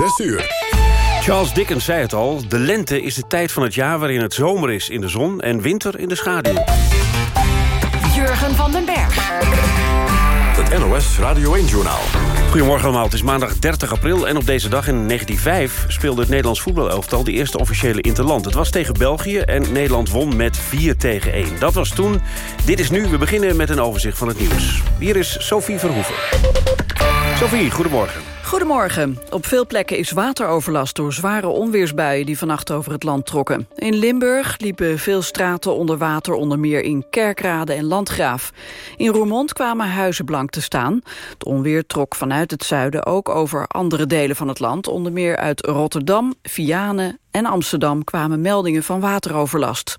6 uur. Charles Dickens zei het al, de lente is de tijd van het jaar... waarin het zomer is in de zon en winter in de schaduw. Jurgen van den Berg. Het NOS Radio 1-journaal. Goedemorgen allemaal, het is maandag 30 april... en op deze dag in 1905 speelde het Nederlands voetbalelftal... de eerste officiële interland. Het was tegen België en Nederland won met 4 tegen 1. Dat was toen, dit is nu. We beginnen met een overzicht van het nieuws. Hier is Sophie Verhoeven. Sophie, goedemorgen. Goedemorgen. Op veel plekken is wateroverlast door zware onweersbuien die vannacht over het land trokken. In Limburg liepen veel straten onder water, onder meer in Kerkrade en Landgraaf. In Roermond kwamen huizen blank te staan. Het onweer trok vanuit het zuiden ook over andere delen van het land. Onder meer uit Rotterdam, Vianen en Amsterdam kwamen meldingen van wateroverlast.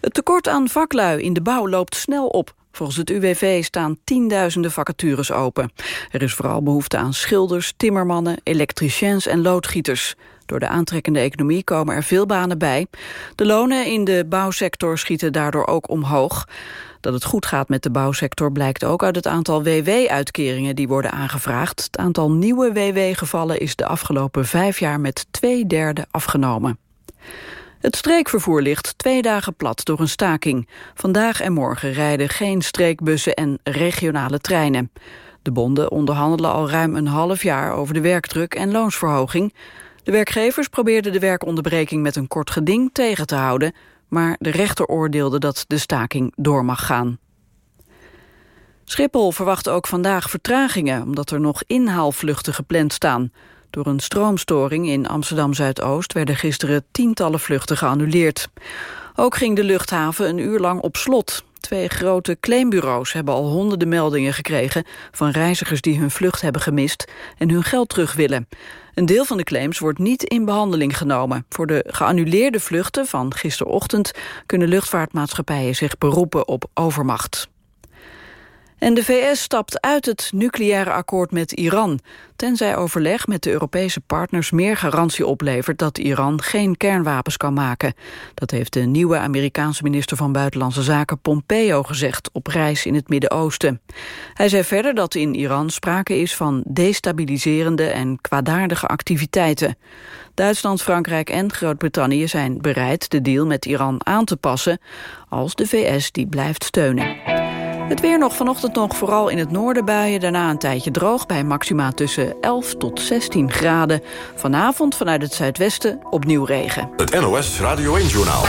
Het tekort aan vaklui in de bouw loopt snel op. Volgens het UWV staan tienduizenden vacatures open. Er is vooral behoefte aan schilders, timmermannen, elektriciens en loodgieters. Door de aantrekkende economie komen er veel banen bij. De lonen in de bouwsector schieten daardoor ook omhoog. Dat het goed gaat met de bouwsector blijkt ook uit het aantal WW-uitkeringen die worden aangevraagd. Het aantal nieuwe WW-gevallen is de afgelopen vijf jaar met twee derde afgenomen. Het streekvervoer ligt twee dagen plat door een staking. Vandaag en morgen rijden geen streekbussen en regionale treinen. De bonden onderhandelen al ruim een half jaar over de werkdruk en loonsverhoging. De werkgevers probeerden de werkonderbreking met een kort geding tegen te houden, maar de rechter oordeelde dat de staking door mag gaan. Schiphol verwacht ook vandaag vertragingen, omdat er nog inhaalvluchten gepland staan. Door een stroomstoring in Amsterdam-Zuidoost werden gisteren tientallen vluchten geannuleerd. Ook ging de luchthaven een uur lang op slot. Twee grote claimbureaus hebben al honderden meldingen gekregen... van reizigers die hun vlucht hebben gemist en hun geld terug willen. Een deel van de claims wordt niet in behandeling genomen. Voor de geannuleerde vluchten van gisterochtend... kunnen luchtvaartmaatschappijen zich beroepen op overmacht. En de VS stapt uit het nucleaire akkoord met Iran... tenzij overleg met de Europese partners meer garantie oplevert... dat Iran geen kernwapens kan maken. Dat heeft de nieuwe Amerikaanse minister van Buitenlandse Zaken Pompeo gezegd... op reis in het Midden-Oosten. Hij zei verder dat in Iran sprake is van destabiliserende en kwaadaardige activiteiten. Duitsland, Frankrijk en Groot-Brittannië zijn bereid de deal met Iran aan te passen... als de VS die blijft steunen. Het weer nog vanochtend nog vooral in het noorden buien. Daarna een tijdje droog bij maxima tussen 11 tot 16 graden. Vanavond vanuit het zuidwesten opnieuw regen. Het NOS Radio 1-journaal.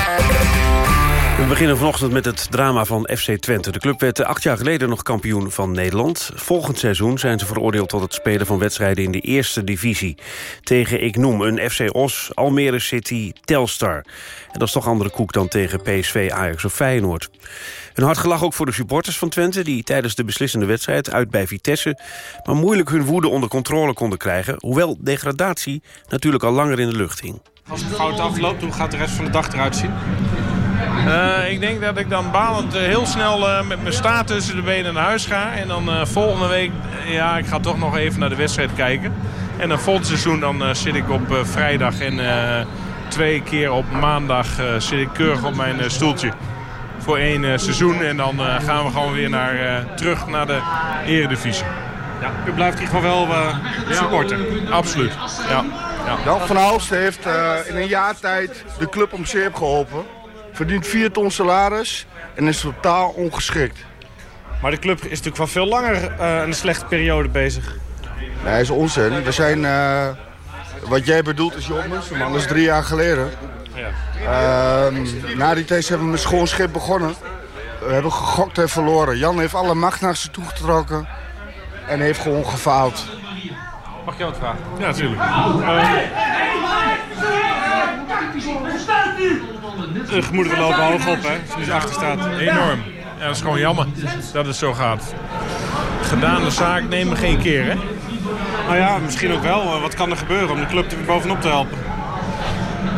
We beginnen vanochtend met het drama van FC Twente. De club werd acht jaar geleden nog kampioen van Nederland. Volgend seizoen zijn ze veroordeeld tot het spelen van wedstrijden in de eerste divisie. Tegen, ik noem, een FC Os, Almere City, Telstar. En dat is toch andere koek dan tegen PSV, Ajax of Feyenoord. Een hard gelach ook voor de supporters van Twente... die tijdens de beslissende wedstrijd uit bij Vitesse... maar moeilijk hun woede onder controle konden krijgen... hoewel degradatie natuurlijk al langer in de lucht hing. Als het fout afloopt, hoe gaat de rest van de dag eruit zien? Uh, ik denk dat ik dan balend uh, heel snel uh, met mijn staart tussen de benen naar huis ga. En dan volgende week, ja, ik ga toch nog even naar de wedstrijd kijken. En dan volgend seizoen dan zit ik op vrijdag en twee keer op maandag zit ik keurig op mijn stoeltje voor één uh, seizoen. En dan uh, gaan we gewoon weer naar, uh, terug naar de eredivisie. Ja, u blijft hier gewoon wel supporter? Absoluut, ja. ja. Jan van Haalst heeft in een jaar tijd de club om zeep geholpen. Verdient 4 ton salaris en is totaal ongeschikt. Maar de club is natuurlijk wel veel langer een slechte periode bezig. Nee, dat is onzin. We zijn, wat jij bedoelt is Jon Munsterman, dat is drie jaar geleden. Ja. Uh, na die tijd hebben we met schoon schip begonnen. We hebben gegokt en verloren. Jan heeft alle macht naar zich toe getrokken. En heeft gewoon gefaald. Mag ik jou wat vragen? Ja, natuurlijk. Uh, de gemoederen lopen hoog op, hè? Als je achter staat. Enorm. Ja, dat is gewoon jammer dat het zo gaat. Gedane zaak nemen geen keer, hè? Nou ja, misschien ook wel. Wat kan er gebeuren om de club er bovenop te helpen?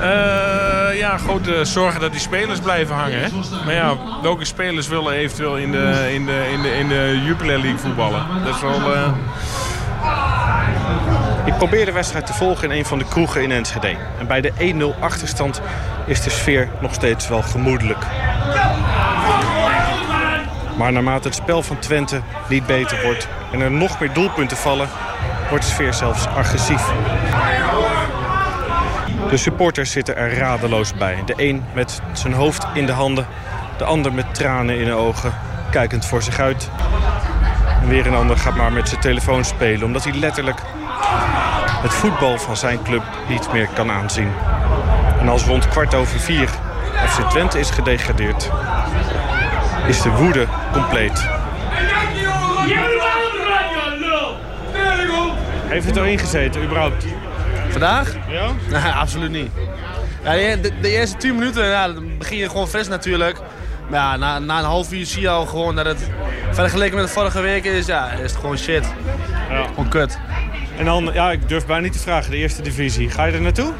Uh, ja, grote zorgen dat die spelers blijven hangen. Hè? Maar ja, welke spelers willen eventueel in de, in de, in de, in de Jupiler League voetballen? Dat is wel... Uh... Ik probeer de wedstrijd te volgen in een van de kroegen in Enschede. En bij de 1-0 achterstand is de sfeer nog steeds wel gemoedelijk. Maar naarmate het spel van Twente niet beter wordt en er nog meer doelpunten vallen... wordt de sfeer zelfs agressief. De supporters zitten er radeloos bij. De een met zijn hoofd in de handen, de ander met tranen in de ogen, kijkend voor zich uit. En weer een ander gaat maar met zijn telefoon spelen, omdat hij letterlijk het voetbal van zijn club niet meer kan aanzien. En als rond kwart over vier FC Twente is gedegradeerd, is de woede compleet. Heeft het erin gezeten, überhaupt? Vandaag? Ja? Nee, absoluut niet. Ja, de, de eerste 10 minuten ja, dan begin je gewoon fris natuurlijk. Maar ja, na, na een half uur zie je al gewoon dat het vergeleken met de vorige week is, ja, is het gewoon shit. Ja. Gewoon kut. En dan, ja, ik durf bijna niet te vragen, de eerste divisie. Ga je er naartoe?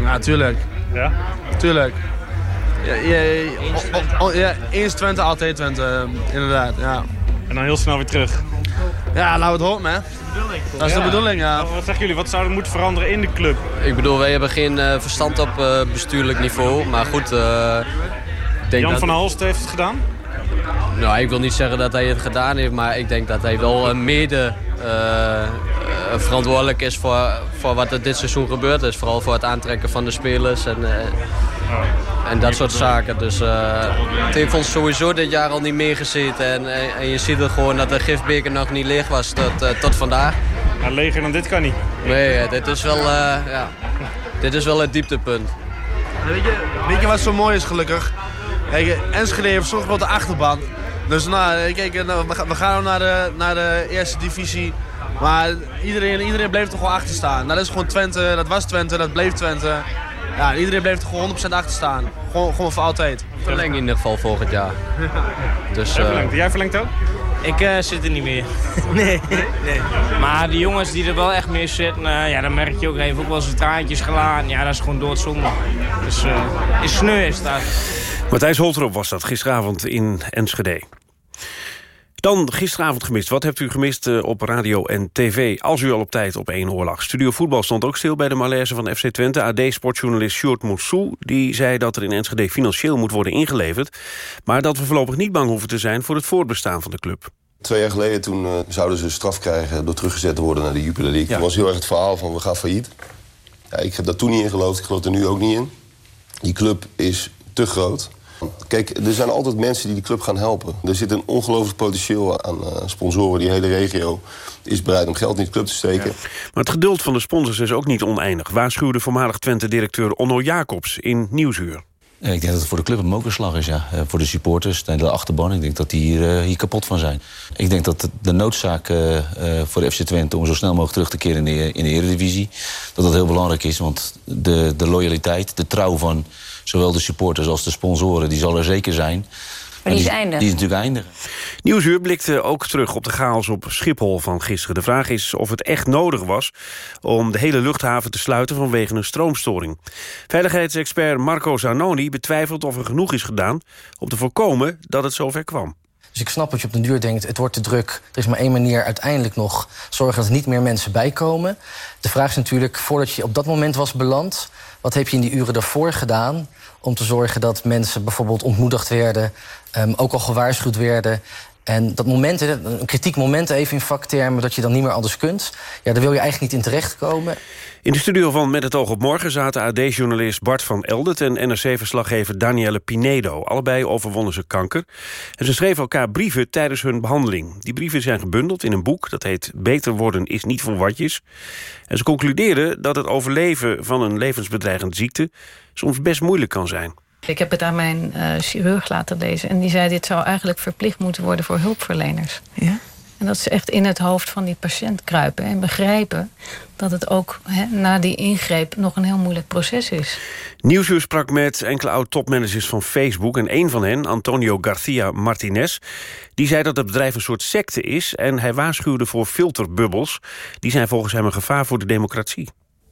Ja, tuurlijk. Ja? Tuurlijk. Ja, ja, ja, eens Twente, altijd Twente, inderdaad. Ja, En dan heel snel weer terug. ja laten we het hopen, hè. Dat is de bedoeling, ja. Wat zeggen jullie, wat zou er moeten veranderen in de club? Ik bedoel, wij hebben geen eh, verstand op eh, bestuurlijk niveau. Maar goed, eh, ik denk Jan dat... van Halst heeft het gedaan? Nou, ik wil niet zeggen dat hij het gedaan heeft, maar ik denk dat hij wel eh, mede eh, eh, verantwoordelijk is voor, voor wat er dit seizoen gebeurd is. Vooral voor het aantrekken van de spelers en, eh, en dat soort zaken. Dus eh, het heeft ons sowieso dit jaar al niet meegezeten. En, en, en je ziet het gewoon dat de gifbeker nog niet leeg was tot, eh, tot vandaag. Ja, leger dan dit kan niet. Nee, eh, dit is wel, eh, ja, dit is wel het dieptepunt. Weet je, weet je wat zo mooi is gelukkig? Kijk, Enschede heeft zo'n grote achterban. Dus nou, kijk, nou, we gaan- we gaan naar de, naar de eerste divisie. Maar iedereen, iedereen bleef er gewoon achter staan. Dat is gewoon Twente, dat was Twente, dat bleef Twente. Ja, iedereen bleef er gewoon 100% achter staan. Gewoon, gewoon voor altijd. Verleng in ieder geval volgend jaar. Dus, Jij eh, verlengt, Jij verlengt ook? Ik eh, zit er niet meer. nee, nee. Maar de jongens die er wel echt meer zitten, eh, ja, dan merk je ook even ook wel zijn traantjes gelaten. Ja, dat is gewoon doodzonde. Dus eh is sneu is dat. Matthijs Holtrop was dat gisteravond in Enschede. Dan gisteravond gemist. Wat hebt u gemist eh, op radio en tv... als u al op tijd op één oor lag? Studio Voetbal stond ook stil bij de malaise van FC Twente. AD-sportjournalist Sjoerd Moussou die zei dat er in Enschede financieel moet worden ingeleverd... maar dat we voorlopig niet bang hoeven te zijn voor het voortbestaan van de club. Twee jaar geleden toen, eh, zouden ze straf krijgen door teruggezet te worden naar de Jupiler League. Toen was heel erg het verhaal van we gaan failliet. Ja, ik heb daar toen niet in geloofd, ik geloof er nu ook niet in. Die club is te groot. Kijk, er zijn altijd mensen die die club gaan helpen. Er zit een ongelooflijk potentieel aan eh, sponsoren. Die hele regio is bereid om geld in de club te steken. Maar het geduld van de sponsors is ook niet oneindig... waarschuwde voormalig Twente-directeur Onno Jacobs in Nieuwsuur. Ik denk dat het voor de club een mokerslag is, ja. Eh, voor de supporters de achterban. Ik denk dat die hier, eh, hier kapot van zijn. Ik denk dat de- de noodzaak voor de FC Twente... om zo snel mogelijk terug te keren in de, in de Eredivisie... dat dat heel belangrijk is. Want de, de loyaliteit, de trouw van zowel de supporters als de sponsoren... die zal er zeker zijn. die is eindig. Die is natuurlijk eindig. Nieuwsuur blikte ook terug op de chaos op Schiphol van gisteren. De vraag is of het echt nodig was om de hele luchthaven te sluiten vanwege een stroomstoring. Veiligheidsexpert Marco Zanoni betwijfelt of er genoeg is gedaan om te voorkomen dat het zover kwam. Dus ik snap dat je op den duur denkt, het wordt te druk. Er is maar één manier uiteindelijk nog zorgen dat er niet meer mensen bijkomen. De vraag is natuurlijk, voordat je op dat moment was beland... wat heb je in die uren daarvoor gedaan om te zorgen dat mensen bijvoorbeeld ontmoedigd werden... ehm, ook al gewaarschuwd werden... En dat moment, een kritiek moment even in vaktermen... dat je dan niet meer anders kunt, ja, daar wil je eigenlijk niet in terechtkomen. In de studio van Met het oog op morgen zaten AD-journalist Bart van Eldert... en NRC-verslaggever Danielle Pinedo. Allebei overwonnen ze kanker. En ze schreven elkaar brieven tijdens hun behandeling. Die brieven zijn gebundeld in een boek dat heet... Beter worden is niet voor watjes. En ze concludeerden dat het overleven van een levensbedreigende ziekte... soms best moeilijk kan zijn. Ik heb het aan mijn eh, chirurg laten lezen. En die zei, dit zou eigenlijk verplicht moeten worden voor hulpverleners. Ja? En dat ze echt in het hoofd van die patiënt kruipen en begrijpen... dat het ook na die ingreep nog een heel moeilijk proces is. Nieuwsuur sprak met enkele oud-topmanagers van Facebook... en een van hen, Antonio Garcia Martinez... die zei dat het bedrijf een soort secte is... en hij waarschuwde voor filterbubbels. Die zijn volgens hem een gevaar voor de democratie.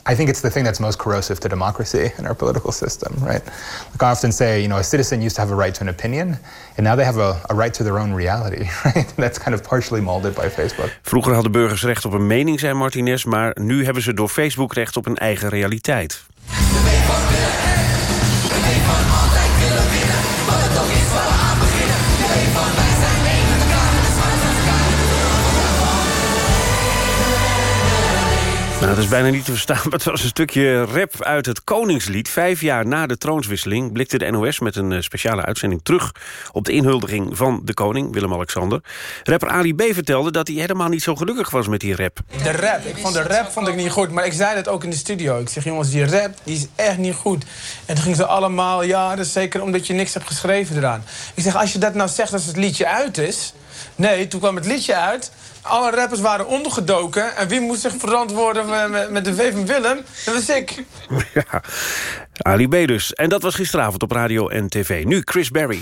I think it's the thing that's most corrosive to democracy in our political system, right? Like I often say, you know, a citizen used to have a right to an opinion, and now they have a, a right to their own reality, right? That's kind of partially molded by Facebook. Vroeger hadden burgers recht op een mening, zei Martinez... maar nu hebben ze door Facebook recht op een eigen realiteit. Nou, dat is bijna niet te verstaan, het was een stukje rap uit het Koningslied. Vijf jaar na de troonswisseling blikte de NOS met een eh, speciale uitzending terug... op de inhuldiging van de koning, Willem-Alexander. Rapper Ali B. vertelde dat hij helemaal niet zo gelukkig was met die rap. De rap, ik vond de rap vond ik niet goed, maar ik zei dat ook in de studio. Ik zeg, jongens, die rap die is echt niet goed. En toen gingen ze allemaal, ja, dat is zeker omdat je niks hebt geschreven eraan. Ik zeg, als je dat nou zegt als het liedje uit is... Nee, toen kwam het liedje uit... Alle rappers waren ondergedoken. En wie moest zich verantwoorden met, met de V van Willem? Dat was ik. Ja, Ali B. dus. En dat was gisteravond op radio en tv. Nu Chris Berry.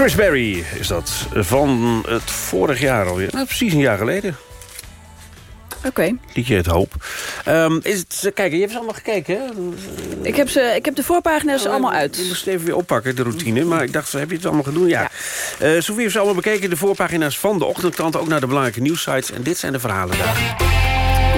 Chris Berry is dat van het vorig jaar alweer. Nou, precies een jaar geleden. Oké. Liedje Het Hoop. Ehm, is het, kijk, je hebt ze allemaal gekeken, hè? Ik heb, ze, ik heb de voorpagina's allemaal uit. Je moest het even weer oppakken, de routine. Maar ik dacht, heb je het allemaal gedaan? Ja. Eh Sofie heeft ze allemaal bekeken, de voorpagina's van de ochtendkrant. Ook naar de belangrijke nieuwssites. En dit zijn de verhalen daar.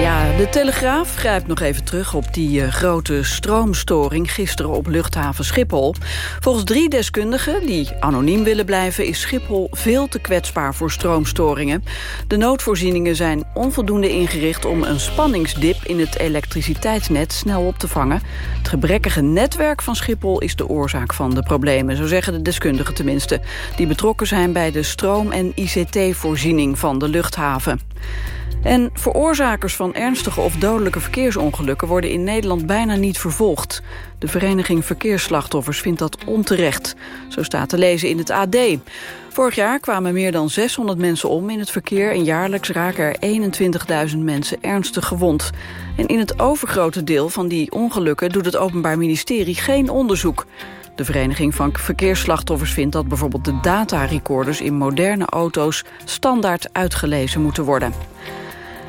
Ja, de Telegraaf grijpt nog even terug op die eh, grote stroomstoring gisteren op luchthaven Schiphol. Volgens drie deskundigen die anoniem willen blijven is Schiphol veel te kwetsbaar voor stroomstoringen. De noodvoorzieningen zijn onvoldoende ingericht om een spanningsdip in het elektriciteitsnet snel op te vangen. Het gebrekkige netwerk van Schiphol is de oorzaak van de problemen, zo zeggen de deskundigen tenminste, die betrokken zijn bij de stroom- en ICT-voorziening van de luchthaven. En veroorzakers van ernstige of dodelijke verkeersongelukken... worden in Nederland bijna niet vervolgd. De vereniging Verkeersslachtoffers vindt dat onterecht. Zo staat te lezen in het AD. Vorig jaar kwamen meer dan 600 mensen om in het verkeer... en jaarlijks raken er 21.000 mensen ernstig gewond. En in het overgrote deel van die ongelukken... doet het Openbaar Ministerie geen onderzoek. De Vereniging van Verkeersslachtoffers vindt dat bijvoorbeeld de datarecorders in moderne auto's standaard uitgelezen moeten worden.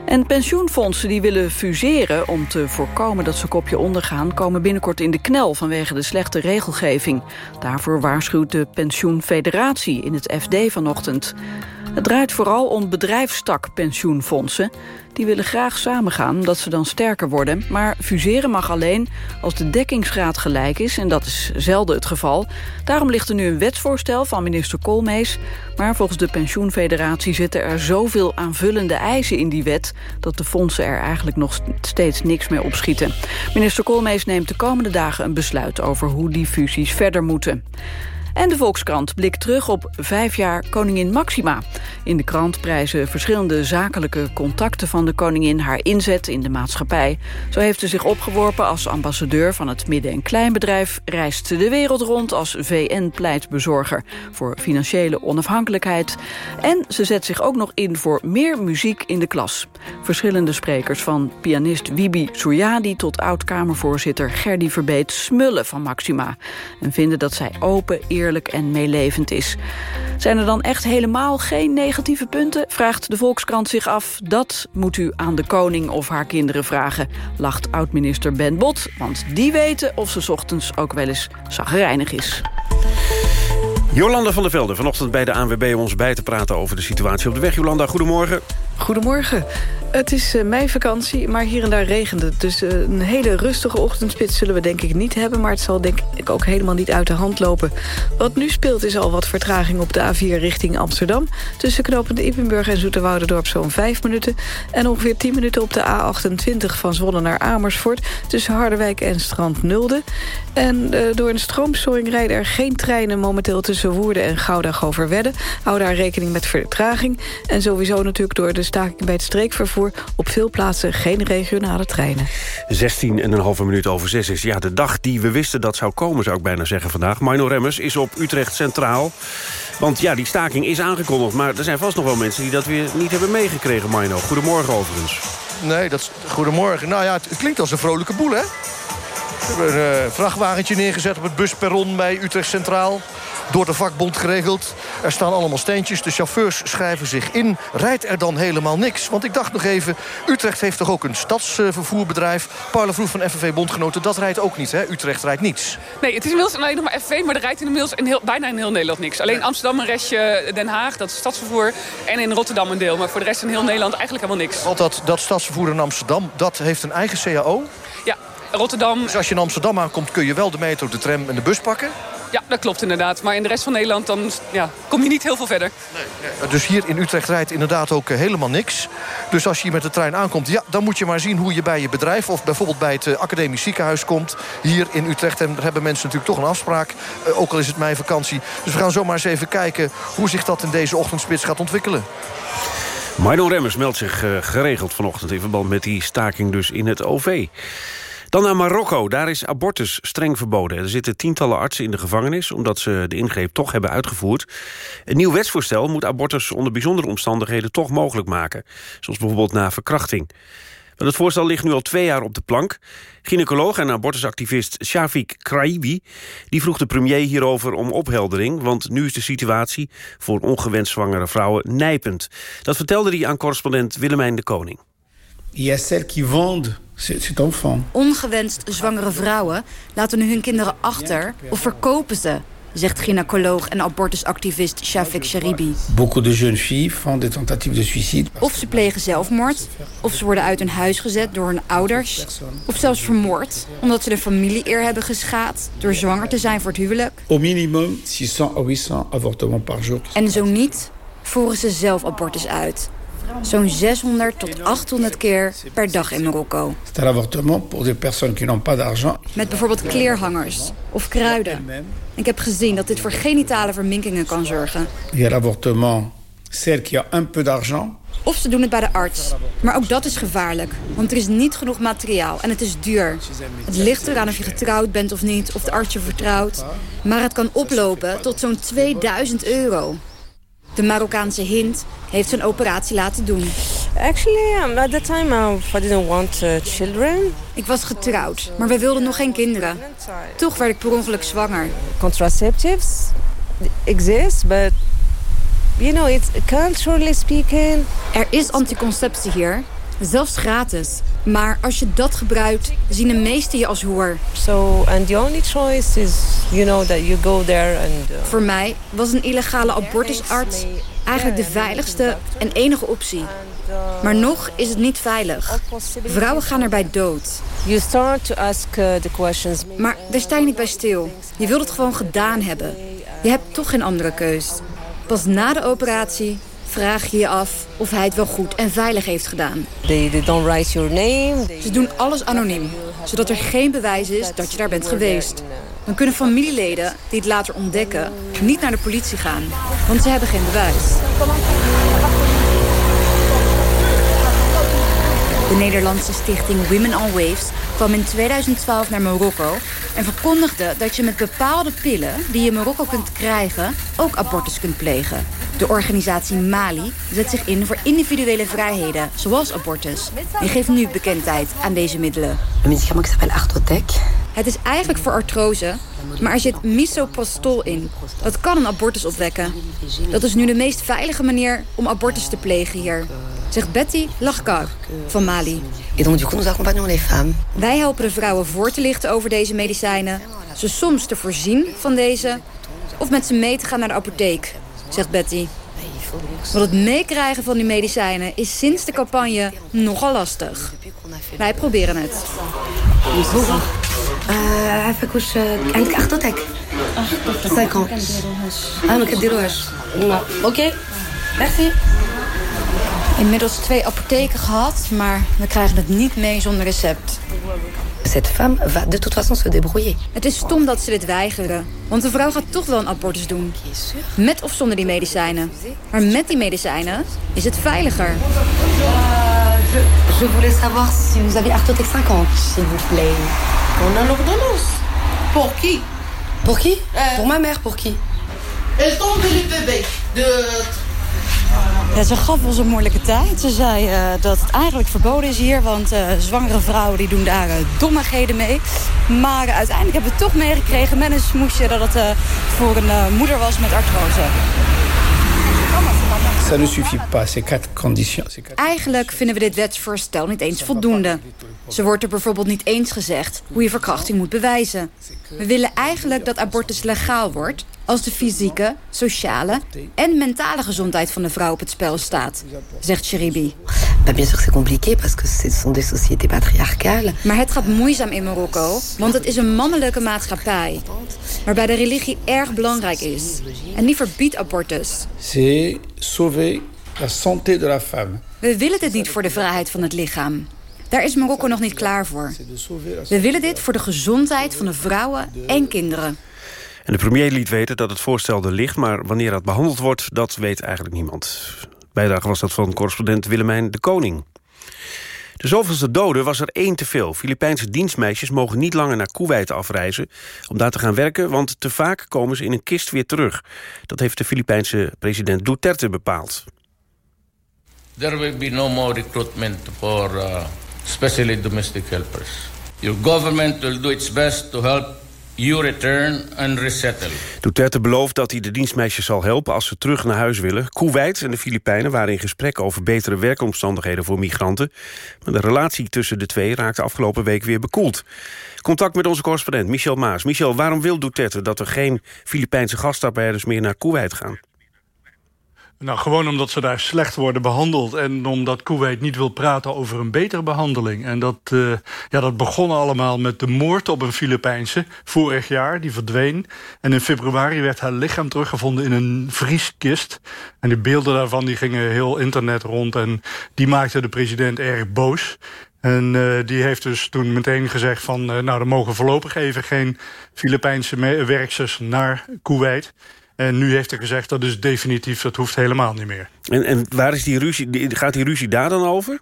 En pensioenfondsen die willen fuseren om te voorkomen dat ze kopje ondergaan... komen binnenkort in de knel vanwege de slechte regelgeving. Daarvoor waarschuwt de Pensioenfederatie in het FD vanochtend. Het draait vooral om bedrijfstakpensioenfondsen. Die willen graag samengaan omdat ze dan sterker worden. Maar fuseren mag alleen als de dekkingsgraad gelijk is. En dat is zelden het geval. Daarom ligt er nu een wetsvoorstel van minister Koolmees. Maar volgens de pensioenfederatie zitten er zoveel aanvullende eisen in die wet... dat de fondsen er eigenlijk nog steeds niks meer opschieten. Minister Koolmees neemt de komende dagen een besluit... over hoe die fusies verder moeten. En de Volkskrant blikt terug op vijf jaar koningin Maxima. In de krant prijzen verschillende zakelijke contacten van de koningin... haar inzet in de maatschappij. Zo heeft ze zich opgeworpen als ambassadeur van het midden- en kleinbedrijf... reist ze de wereld rond als VN-pleitbezorger... voor financiële onafhankelijkheid. En ze zet zich ook nog in voor meer muziek in de klas. Verschillende sprekers van pianist Wibi Suryadi... tot oud-Kamervoorzitter Gerdy Verbeet smullen van Maxima... en vinden dat zij open, eerlijk en meelevend is. Zijn er dan echt helemaal geen negatieve punten? Vraagt de Volkskrant zich af. Dat moet u aan de koning of haar kinderen vragen, lacht oud-minister Ben Bot. Want die weten of ze 's ochtends ook wel eens zagrijnig is. Jolanda van der Velde, vanochtend bij de ANWB om ons bij te praten over de situatie op de weg. Jolanda, goedemorgen. Goedemorgen. Het is uh, meivakantie, maar hier en daar regent het. Dus uh, een hele rustige ochtendspits zullen we denk ik niet hebben... maar het zal denk ik ook helemaal niet uit de hand lopen. Wat nu speelt is al wat vertraging op de A4 richting Amsterdam. Tussen knooppunt Ippenburg en Zoeterwoudendorp zo'n 5 minuten. En ongeveer 10 minuten op de A28 van Zwolle naar Amersfoort... tussen Harderwijk en Strand Nulde. En uh, door een stroomstoring rijden er geen treinen momenteel... tussen Woerden en Gouda-Goverwedde. Hou daar rekening met vertraging. En sowieso natuurlijk door de staking bij het streekvervoer op veel plaatsen geen regionale treinen. 16 en een halve minuut over 6 is ja, de dag die we wisten dat zou komen, zou ik bijna zeggen vandaag. Mino Remmers is op Utrecht Centraal. Want ja, die staking is aangekondigd. Maar er zijn vast nog wel mensen die dat weer niet hebben meegekregen, Mino. Goedemorgen overigens. Nee, dat is, goedemorgen. Nou ja, het, het klinkt als een vrolijke boel, hè? We hebben een uh, vrachtwagentje neergezet op het busperron bij Utrecht Centraal. Door de vakbond geregeld. Er staan allemaal steentjes. De chauffeurs schrijven zich in. Rijdt er dan helemaal niks? Want ik dacht nog even... Utrecht heeft toch ook een stadsvervoerbedrijf? Paula Vroeg van FNV Bondgenoten, dat rijdt ook niet, hè? Utrecht rijdt niets. Nee, het is inmiddels alleen nog maar FNV... maar er rijdt inmiddels in heel, bijna in heel Nederland niks. Alleen Amsterdam een restje, Den Haag, dat is stadsvervoer... en in Rotterdam een deel. Maar voor de rest in heel Nederland eigenlijk helemaal niks. Want dat, dat stadsvervoer in Amsterdam, dat heeft een eigen CAO? Ja, Rotterdam... Dus als je in Amsterdam aankomt, kun je wel de metro, de tram en de bus pakken? Ja, dat klopt inderdaad. Maar in de rest van Nederland dan, ja, kom je niet heel veel verder. Nee, Dus hier in Utrecht rijdt inderdaad ook helemaal niks. Dus als je hier met de trein aankomt, ja, dan moet je maar zien... hoe je bij je bedrijf of bijvoorbeeld bij het academisch ziekenhuis komt. Hier in Utrecht. En daar hebben mensen natuurlijk toch een afspraak. Uh, ook al is het mei vakantie. Dus we gaan zomaar eens even kijken hoe zich dat in deze ochtendspits gaat ontwikkelen. Mino Remmers meldt zich geregeld vanochtend... in verband met die staking dus in het OV. Dan naar Marokko. Daar is abortus streng verboden. Er zitten tientallen artsen in de gevangenis... omdat ze de ingreep toch hebben uitgevoerd. Een nieuw wetsvoorstel moet abortus onder bijzondere omstandigheden... toch mogelijk maken. Zoals bijvoorbeeld na verkrachting. Maar het voorstel ligt nu al twee jaar op de plank. Gynaecoloog en abortusactivist Shafiq Kraibi... die vroeg de premier hierover om opheldering... want nu is de situatie voor ongewenst zwangere vrouwen nijpend. Dat vertelde hij aan correspondent Willemijn de Koning. Il y cet enfant. Ongewenst zwangere vrouwen laten nu hun kinderen achter of verkopen ze, zegt gynaecoloog en abortusactivist Shafik Sharibi. Beaucoup de jeunes filles font des tentatives de suicide. Of ze plegen zelfmoord, of ze worden uit hun huis gezet door hun ouders, of zelfs vermoord omdat ze de familie-eer hebben geschaad door zwanger te zijn voor het huwelijk. Au minimum 600 à 800 avortements par jour. En zo niet, voeren ze zelf abortus uit. Zo'n 600 tot 800 keer per dag in Marokko. Met bijvoorbeeld kleerhangers of kruiden. Ik heb gezien dat dit voor genitale verminkingen kan zorgen. Of ze doen het bij de arts. Maar ook dat is gevaarlijk, want er is niet genoeg materiaal en het is duur. Het ligt eraan of je getrouwd bent of niet, of de arts je vertrouwt. Maar het kan oplopen tot zo'n 2000 euro. De Marokkaanse hint heeft zijn operatie laten doen. Actually, um, at that time I didn't want uh, children. Ik was getrouwd, maar we wilden nog geen kinderen. Toch werd ik per ongeluk zwanger. Contraceptives exist, but you know, it's culturally speaking. Er is anticonceptie hier, zelfs gratis. Maar als je dat gebruikt, zien de meesten je als hoer. So, and the only choice is, you know, that you go there and... uh, Voor mij was een illegale abortusarts eigenlijk de veiligste en enige optie. Maar nog is het niet veilig. Vrouwen gaan erbij dood. You start to ask uh, the questions. Maar daar sta je niet bij stil. Je wilt het gewoon gedaan hebben. Je hebt toch geen andere keus. Pas na de operatie vraag je je af of hij het wel goed en veilig heeft gedaan. They, they don't write your name. They- Ze doen alles anoniem, zodat er geen bewijs is dat je daar bent geweest. Dan kunnen familieleden die het later ontdekken niet naar de politie gaan, want ze hebben geen bewijs. De Nederlandse stichting Women on Waves kwam in 2012 naar Marokko en verkondigde dat je met bepaalde pillen die je in Marokko kunt krijgen ook abortus kunt plegen. De organisatie Mali zet zich in voor individuele vrijheden, zoals abortus, en geeft nu bekendheid aan deze middelen. Het is eigenlijk voor artrose, maar er zit misoprostol in. Dat kan een abortus opwekken. Dat is nu de meest veilige manier om abortus te plegen hier. Zegt Betty Lachkar van Mali. Et donc du coup nous accompagnons les femmes. Wij helpen de vrouwen voor te lichten over deze medicijnen. Ze soms te voorzien van deze. Of met ze mee te gaan naar de apotheek, zegt Betty. Want het meekrijgen van die medicijnen is sinds de campagne nogal lastig. Wij proberen het. Uh, عارفة كوش عندك أرتوتec 50 اه ما كديروهاش اوكي merci Inmiddels twee apotheken gehad, maar we krijgen het niet mee zonder recept. Cette femme va de toute façon se débrouiller. Het is stom dat ze dit weigeren, want de vrouw gaat toch wel een abortus doen. Met of zonder die medicijnen. Maar met die medicijnen is het veiliger. je, je voulais savoir si vous aviez Artotec 50, s'il vous plaît. On a l'ordonnance. Pour qui Pour qui Pour ma mère, pour qui Elle tombe le bébé de Ja, ze gaf ons een moeilijke tijd. Ze zei eh, dat het eigenlijk verboden is hier, want eh, zwangere vrouwen die doen daar uh, dommigheden mee. Maar uiteindelijk hebben we het toch meegekregen met een smoesje dat het eh, voor een eh, moeder was met artrose. Ça ne suffit pas, ces quatre conditions. ces quatre- Eigenlijk vinden we dit wetsvoorstel niet eens voldoende. Zo wordt er bijvoorbeeld niet eens gezegd hoe je verkrachting moet bewijzen. We willen eigenlijk dat abortus legaal wordt als de fysieke, sociale en mentale gezondheid van de vrouw op het spel staat, zegt Cheribi. Bien sûr c'est compliqué parce que ce sont des sociétés patriarcales. Maar het gaat moeizaam in Marokko, want het is een mannelijke maatschappij. Waarbij de religie erg belangrijk is. En die verbiedt abortus. C'est sauver la santé de la femme. We willen dit niet voor de vrijheid van het lichaam. Daar is Marokko nog niet klaar voor. We willen dit voor de gezondheid van de vrouwen en kinderen. En de premier liet weten dat het voorstel er ligt... maar wanneer dat behandeld wordt, dat weet eigenlijk niemand. Bijdrage was dat van correspondent Willemijn de Koning. De zoveelste doden was er één te veel. Filipijnse dienstmeisjes mogen niet langer naar Kuwait afreizen... om daar te gaan werken, want te vaak komen ze in een kist weer terug. Dat heeft de Filipijnse president Duterte bepaald. There will be no more recruitment for uh, especially domestic helpers. Your government will do its best to help you return and resettle. Duterte belooft dat hij de dienstmeisjes zal helpen als ze terug naar huis willen. Kuwait en de Filipijnen waren in gesprek over betere werkomstandigheden voor migranten. Maar de relatie tussen de twee raakte afgelopen week weer bekoeld. Contact met onze correspondent Michel Maas. Michel, waarom wil Duterte dat er geen Filipijnse gastarbeiders meer naar Kuwait gaan? Nou, gewoon omdat ze daar slecht worden behandeld... en omdat Kuwait niet wil praten over een betere behandeling. En dat, uh, ja, dat begon allemaal met de moord op een Filipijnse vorig jaar. Die verdween. En in februari werd haar lichaam teruggevonden in een vrieskist. En de beelden daarvan die gingen heel internet rond... en die maakten de president erg boos. En uh, die heeft dus toen meteen gezegd van... Uh, nou, er mogen voorlopig even geen Filipijnse werksters naar Kuwait... En nu heeft hij gezegd dat is definitief, dat hoeft helemaal niet meer. En, en waar is die ruzie, gaat die ruzie daar dan over?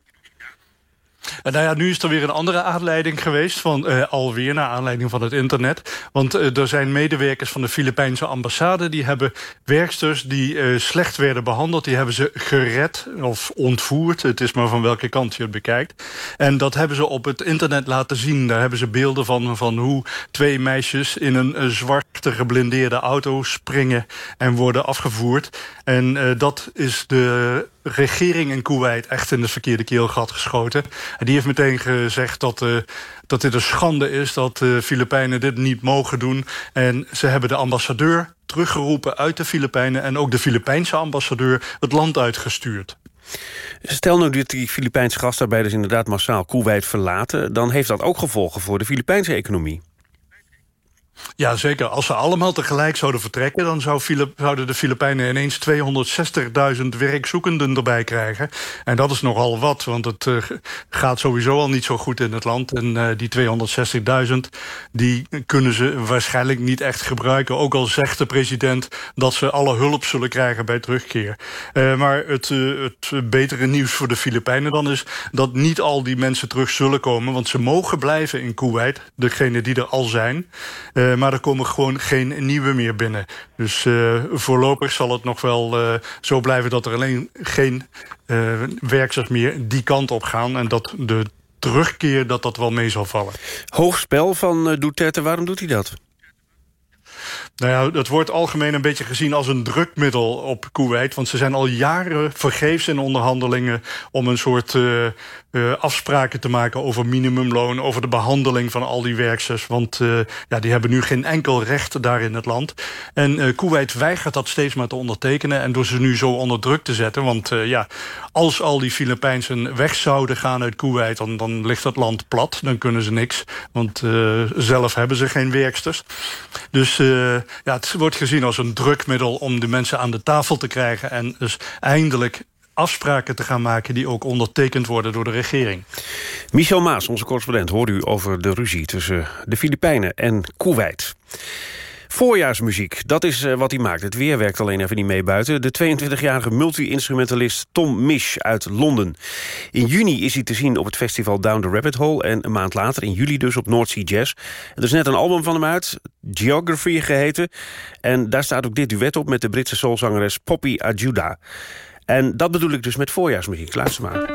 Nou ja, nu is er weer een andere aanleiding geweest, van, uh, alweer naar aanleiding van het internet. Want uh, er zijn medewerkers van de Filipijnse ambassade... die hebben werksters die uh, slecht werden behandeld... die hebben ze gered of ontvoerd. Het is maar van welke kant je het bekijkt. En dat hebben ze op het internet laten zien. Daar hebben ze beelden van, van hoe twee meisjes... in een zwarte geblindeerde auto springen en worden afgevoerd. En dat is de regering in Kuwait echt in het verkeerde keelgat geschoten. En die heeft meteen gezegd dat, uh, dat dit een schande is... dat de Filipijnen dit niet mogen doen. En ze hebben de ambassadeur teruggeroepen uit de Filipijnen... en ook de Filipijnse ambassadeur het land uitgestuurd. Stel nou dat die Filipijnse gastarbeiders inderdaad massaal Kuwait verlaten... dan heeft dat ook gevolgen voor de Filipijnse economie. Ja, zeker. Als ze allemaal tegelijk zouden vertrekken... dan zou zouden de Filipijnen ineens 260.000 werkzoekenden erbij krijgen. En dat is nogal wat, want het uh, gaat sowieso al niet zo goed in het land. En uh, die 260.000, die kunnen ze waarschijnlijk niet echt gebruiken. Ook al zegt de president dat ze alle hulp zullen krijgen bij terugkeer. Uh, maar het, het betere nieuws voor de Filipijnen dan is... dat niet al die mensen terug zullen komen. Want ze mogen blijven in Kuwait, degene die er al zijn... Uh, maar er komen gewoon geen nieuwe meer binnen. Dus uh, voorlopig zal het nog wel uh, zo blijven dat er alleen geen werkers meer die kant op gaan. En dat de terugkeer dat dat wel mee zal vallen. Hoogspel van Duterte, waarom doet hij dat? Nou ja, dat wordt algemeen een beetje gezien als een drukmiddel op Kuwait. Want ze zijn al jaren vergeefs in onderhandelingen... om een soort uh, uh, afspraken te maken over minimumloon... over de behandeling van al die werksters. Want uh, ja, die hebben nu geen enkel recht daar in het land. En Kuwait weigert dat steeds maar te ondertekenen... en door ze nu zo onder druk te zetten. Want ja, als al die Filipijnsen weg zouden gaan uit Kuwait... dan, dan ligt dat land plat, dan kunnen ze niks. Want zelf hebben ze geen werksters. Dus ja, het wordt gezien als een drukmiddel om de mensen aan de tafel te krijgen... en dus eindelijk afspraken te gaan maken... die ook ondertekend worden door de regering. Michel Maas, onze correspondent, hoorde u over de ruzie... tussen de Filipijnen en Kuwait. Voorjaarsmuziek, dat is uh, wat hij maakt. Het weer werkt alleen even niet mee buiten. De 22-jarige multi-instrumentalist Tom Misch uit Londen. In juni is hij te zien op het festival Down the Rabbit Hole... en een maand later, in juli dus, op Sea Jazz. Er is net een album van hem uit, Geography geheten. En daar staat ook dit duet op met de Britse soulzangeres Poppy Ajuda. En dat bedoel ik dus met voorjaarsmuziek. Luister maar.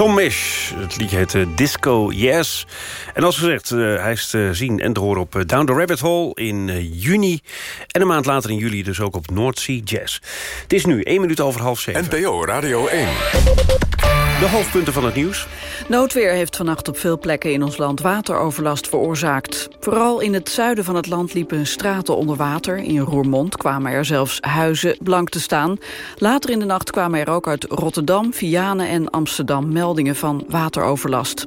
Tom Mish. Het liedje heet eh, Disco Yes. En als gezegd, eh, hij is te zien en te horen op eh, Down the Rabbit Hole in juni. En een maand later in juli dus ook op North Sea Jazz. Het is nu 1 minuut over half 7. NPO Radio 1. De hoofdpunten van het nieuws. Noodweer heeft vannacht op veel plekken in ons land wateroverlast veroorzaakt. Vooral in het zuiden van het land liepen straten onder water. In Roermond kwamen er zelfs huizen blank te staan. Later in de nacht kwamen er ook uit Rotterdam, Vianen en Amsterdam meldingen van wateroverlast.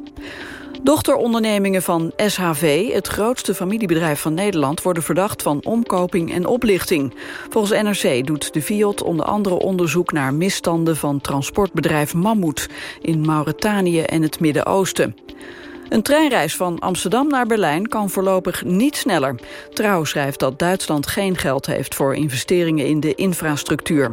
Dochterondernemingen van SHV, het grootste familiebedrijf van Nederland... worden verdacht van omkoping en oplichting. Volgens NRC doet de Fiat onder andere onderzoek naar misstanden... van transportbedrijf Mammoet in Mauritanië en het Midden-Oosten. Een treinreis van Amsterdam naar Berlijn kan voorlopig niet sneller. Trouw schrijft dat Duitsland geen geld heeft voor investeringen in de infrastructuur.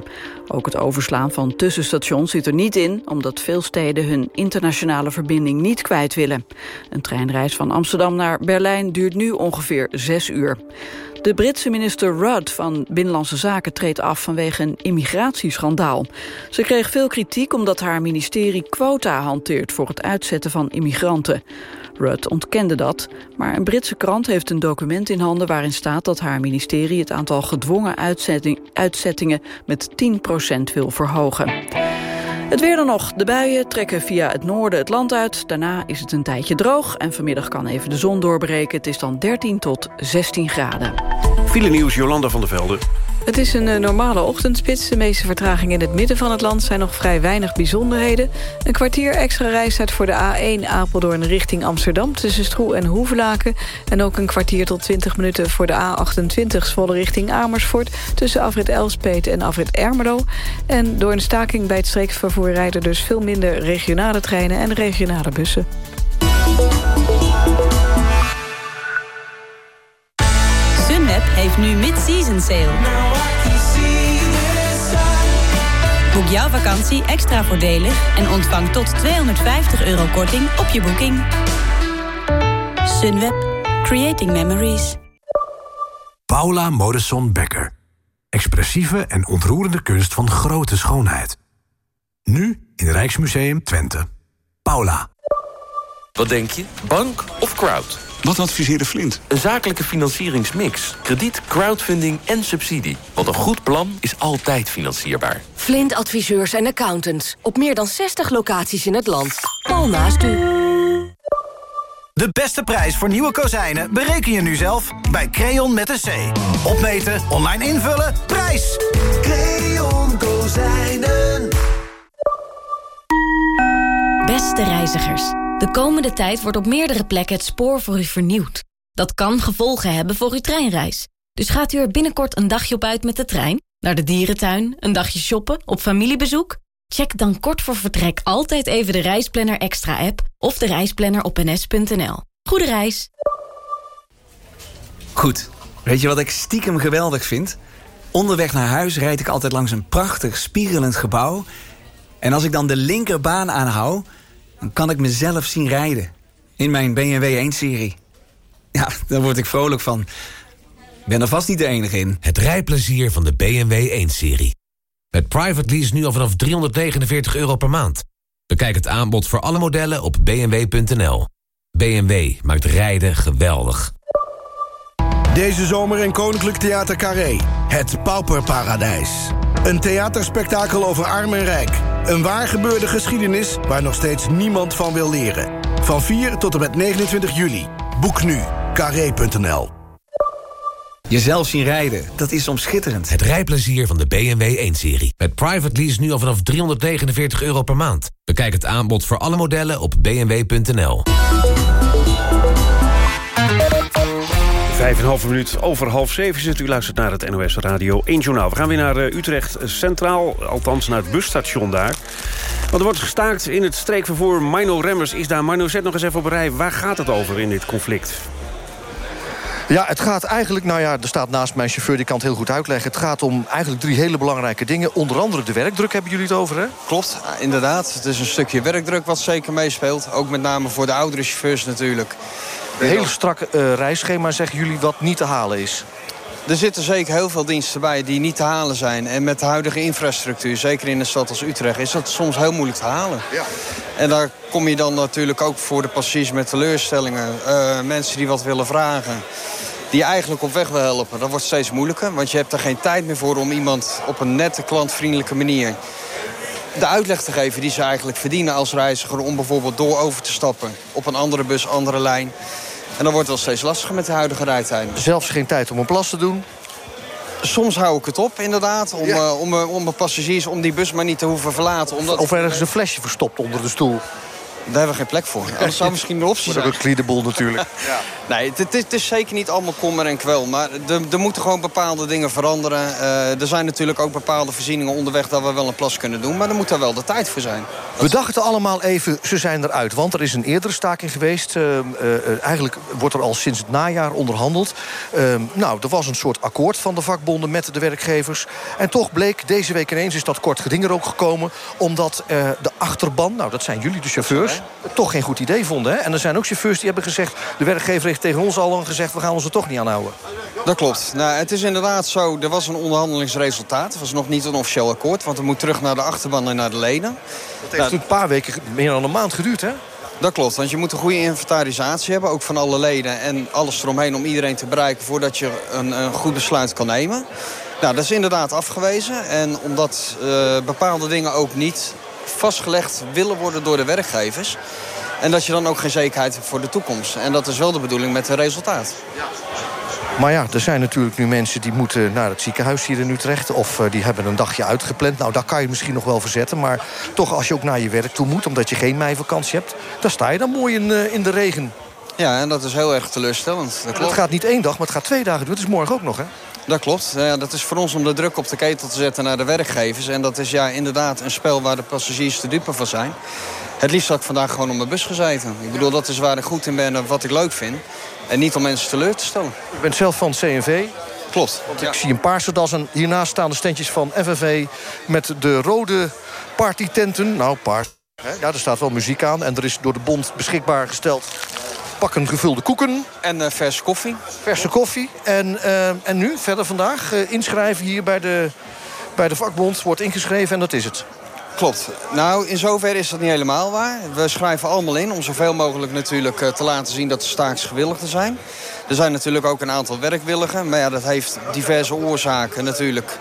Ook het overslaan van tussenstations zit er niet in... omdat veel steden hun internationale verbinding niet kwijt willen. Een treinreis van Amsterdam naar Berlijn duurt nu ongeveer zes uur. De Britse minister Rudd van Binnenlandse Zaken treedt af vanwege een immigratieschandaal. Ze kreeg veel kritiek omdat haar ministerie quota hanteert voor het uitzetten van immigranten. Rudd ontkende dat, maar een Britse krant heeft een document in handen waarin staat dat haar ministerie het aantal gedwongen uitzetting, uitzettingen met 10% wil verhogen. Het weer dan nog. De buien trekken via het noorden het land uit. Daarna is het een tijdje droog en vanmiddag kan even de zon doorbreken. Het is dan 13 tot 16 graden. File nieuws, Jolanda van der Velde. Het is een eh, normale ochtendspits. De meeste vertragingen in het midden van het land zijn nog vrij weinig bijzonderheden. Een kwartier extra reistijd voor de A1 Apeldoorn richting Amsterdam... tussen Stroe en Hoevelaken. En ook een kwartier tot 20 minuten voor de A28 Zwolle richting Amersfoort... tussen Afrit Elspet en Afrit Ermelo. En door een staking bij het streeksvervoer rijden dus veel minder regionale treinen en regionale bussen. Nu mid-season sale. Boek jouw vakantie extra voordelig en ontvang tot 250 euro korting op je boeking. Sunweb. Creating Memories. Paula Modesson Becker. Expressieve en ontroerende kunst van grote schoonheid. Nu in Rijksmuseum Twente. Paula. Wat denk je? Bank of crowd? Wat adviseerde Flint? Een zakelijke financieringsmix. Krediet, crowdfunding en subsidie. Want een goed plan is altijd financierbaar. Flint adviseurs en accountants. Op meer dan 60 locaties in het land. Al naast u. De beste prijs voor nieuwe kozijnen bereken je nu zelf bij Creon met een C. Opmeten, online invullen, prijs! Creon Kozijnen. Beste reizigers, de komende tijd wordt op meerdere plekken het spoor voor u vernieuwd. Dat kan gevolgen hebben voor uw treinreis. Dus gaat u er binnenkort een dagje op uit met de trein? Naar de dierentuin? Een dagje shoppen? Op familiebezoek? Check dan kort voor vertrek altijd even de Reisplanner Extra app of de reisplanner op ns.nl. Goede reis! Goed, weet je wat ik stiekem geweldig vind? Onderweg naar huis rijd ik altijd langs een prachtig spiegelend gebouw. En als ik dan de linkerbaan aanhoud, dan kan ik mezelf zien rijden. In mijn BMW 1-serie. Ja, daar word ik vrolijk van. Ik ben er vast niet de enige in. Het rijplezier van de BMW 1-serie. Met private lease nu al vanaf 349 euro per maand. Bekijk het aanbod voor alle modellen op bmw.nl. BMW maakt rijden geweldig. Deze zomer in Koninklijk Theater Carré. Het Pauperparadijs. Een theaterspektakel over arm en rijk. Een waar gebeurde geschiedenis waar nog steeds niemand van wil leren. Van 4 tot en met 29 juli. Boek nu. Carré.nl Jezelf zien rijden, dat is soms schitterend. Het rijplezier van de BMW 1-serie. Met private lease nu al vanaf 349 euro per maand. Bekijk het aanbod voor alle modellen op bmw.nl. Vijf en een halve minuut over half zeven zit. U luistert naar het NOS Radio 1 Journaal. We gaan weer naar eh, Utrecht Centraal, althans naar het busstation daar. Want er wordt gestaakt in het streekvervoer. Mino Remmers is daar. Mino, zet nog eens even op een rij. Waar gaat het over in dit conflict? Ja, het gaat eigenlijk, nou ja, er staat naast mijn chauffeur, die kan het heel goed uitleggen. Het gaat om eigenlijk drie hele belangrijke dingen. Onder andere de werkdruk hebben jullie het over, hè? Klopt, inderdaad. Het is een stukje werkdruk wat zeker meespeelt. Ook met name voor de oudere chauffeurs natuurlijk. Een heel strak uh, reisschema zeggen jullie wat niet te halen is. Er zitten zeker heel veel diensten bij die niet te halen zijn. En met de huidige infrastructuur, zeker in een stad als Utrecht... is dat soms heel moeilijk te halen. Ja. En daar kom je dan natuurlijk ook voor de passagiers met teleurstellingen. Uh, mensen die wat willen vragen. Die eigenlijk op weg wil helpen. Dat wordt steeds moeilijker. Want je hebt er geen tijd meer voor om iemand op een nette, klantvriendelijke manier de uitleg te geven die ze eigenlijk verdienen als reiziger... om bijvoorbeeld door over te stappen op een andere bus, andere lijn. En dan wordt het wel steeds lastiger met de huidige rijtijden. Zelfs geen tijd om een plas te doen? Soms hou ik het op, inderdaad. Om, ja. uh, om, om mijn passagiers om die bus maar niet te hoeven verlaten. Omdat of ergens een flesje verstopt onder de stoel. Daar hebben we geen plek voor. Anders zou misschien een optie zijn. Dat is ook een natuurlijk. ja. Nee, het, het, is zeker niet allemaal kommer en kwel. Maar er moeten gewoon bepaalde dingen veranderen. Uh, er zijn natuurlijk ook bepaalde voorzieningen onderweg... dat we wel een plas kunnen doen. Maar er moet daar wel de tijd voor zijn. We dachten allemaal even, ze zijn eruit. Want er is een eerdere staking geweest. Uh, uh, eigenlijk wordt er al sinds het najaar onderhandeld. Ehm, nou, er was een soort akkoord van de vakbonden met de werkgevers. En toch bleek, deze week ineens is dat kort geding er ook gekomen... omdat de achterban, nou dat zijn jullie de chauffeurs... het toch geen goed idee vonden. Hè? En er zijn ook chauffeurs die hebben gezegd... de werkgever heeft tegen ons al gezegd... we gaan ons er toch niet aan houden. Dat klopt. Nou, het is inderdaad zo, er was een onderhandelingsresultaat. Het was nog niet een officieel akkoord, want het moet terug naar de achterban en naar de leden. Dat heeft nou, een paar weken, meer dan een maand geduurd, hè? Dat klopt, want je moet een goede inventarisatie hebben, ook van alle leden... en alles eromheen om iedereen te bereiken voordat je een, een goed besluit kan nemen. Nou, dat is inderdaad afgewezen. En omdat uh, bepaalde dingen ook niet vastgelegd willen worden door de werkgevers... En dat je dan ook geen zekerheid hebt voor de toekomst. En dat is wel de bedoeling met het resultaat. Maar ja, er zijn natuurlijk nu mensen die moeten naar het ziekenhuis hier in Utrecht... of uh, die hebben een dagje uitgepland. Nou, daar kan je misschien nog wel verzetten. Maar toch, als je ook naar je werk toe moet... omdat je geen meivakantie hebt... dan sta je dan mooi in, uh, in de regen. Ja, en dat is heel erg teleurstellend. Dat, dat gaat niet één dag, maar het gaat twee dagen doen. Het is morgen ook nog, hè? Dat klopt. Ja, dat is voor ons om de druk op de ketel te zetten naar de werkgevers. En dat is ja, inderdaad een spel waar de passagiers te dupe van zijn. Het liefst had ik vandaag gewoon op mijn bus gezeten. Ik bedoel, dat is waar ik goed in ben en wat ik leuk vind. En niet om mensen teleur te stellen. U bent zelf van CNV. Klopt. Want ik zie een paarse das en hiernaast staan de standjes van FNV... met de rode partytenten. Nou, paars. Ja, er staat wel muziek aan. En er is door de bond beschikbaar gesteld pakken gevulde koeken. En uh, verse koffie. Verse koffie. En, uh, en nu, verder vandaag, uh, inschrijven hier bij de, bij de vakbond. Wordt ingeschreven en dat is het. Klopt. Nou, in zoverre is dat niet helemaal waar. We schrijven allemaal in om zoveel mogelijk natuurlijk te laten zien dat de staaksgewilligden zijn. Er zijn natuurlijk ook een aantal werkwilligen. Maar ja, dat heeft diverse oorzaken natuurlijk.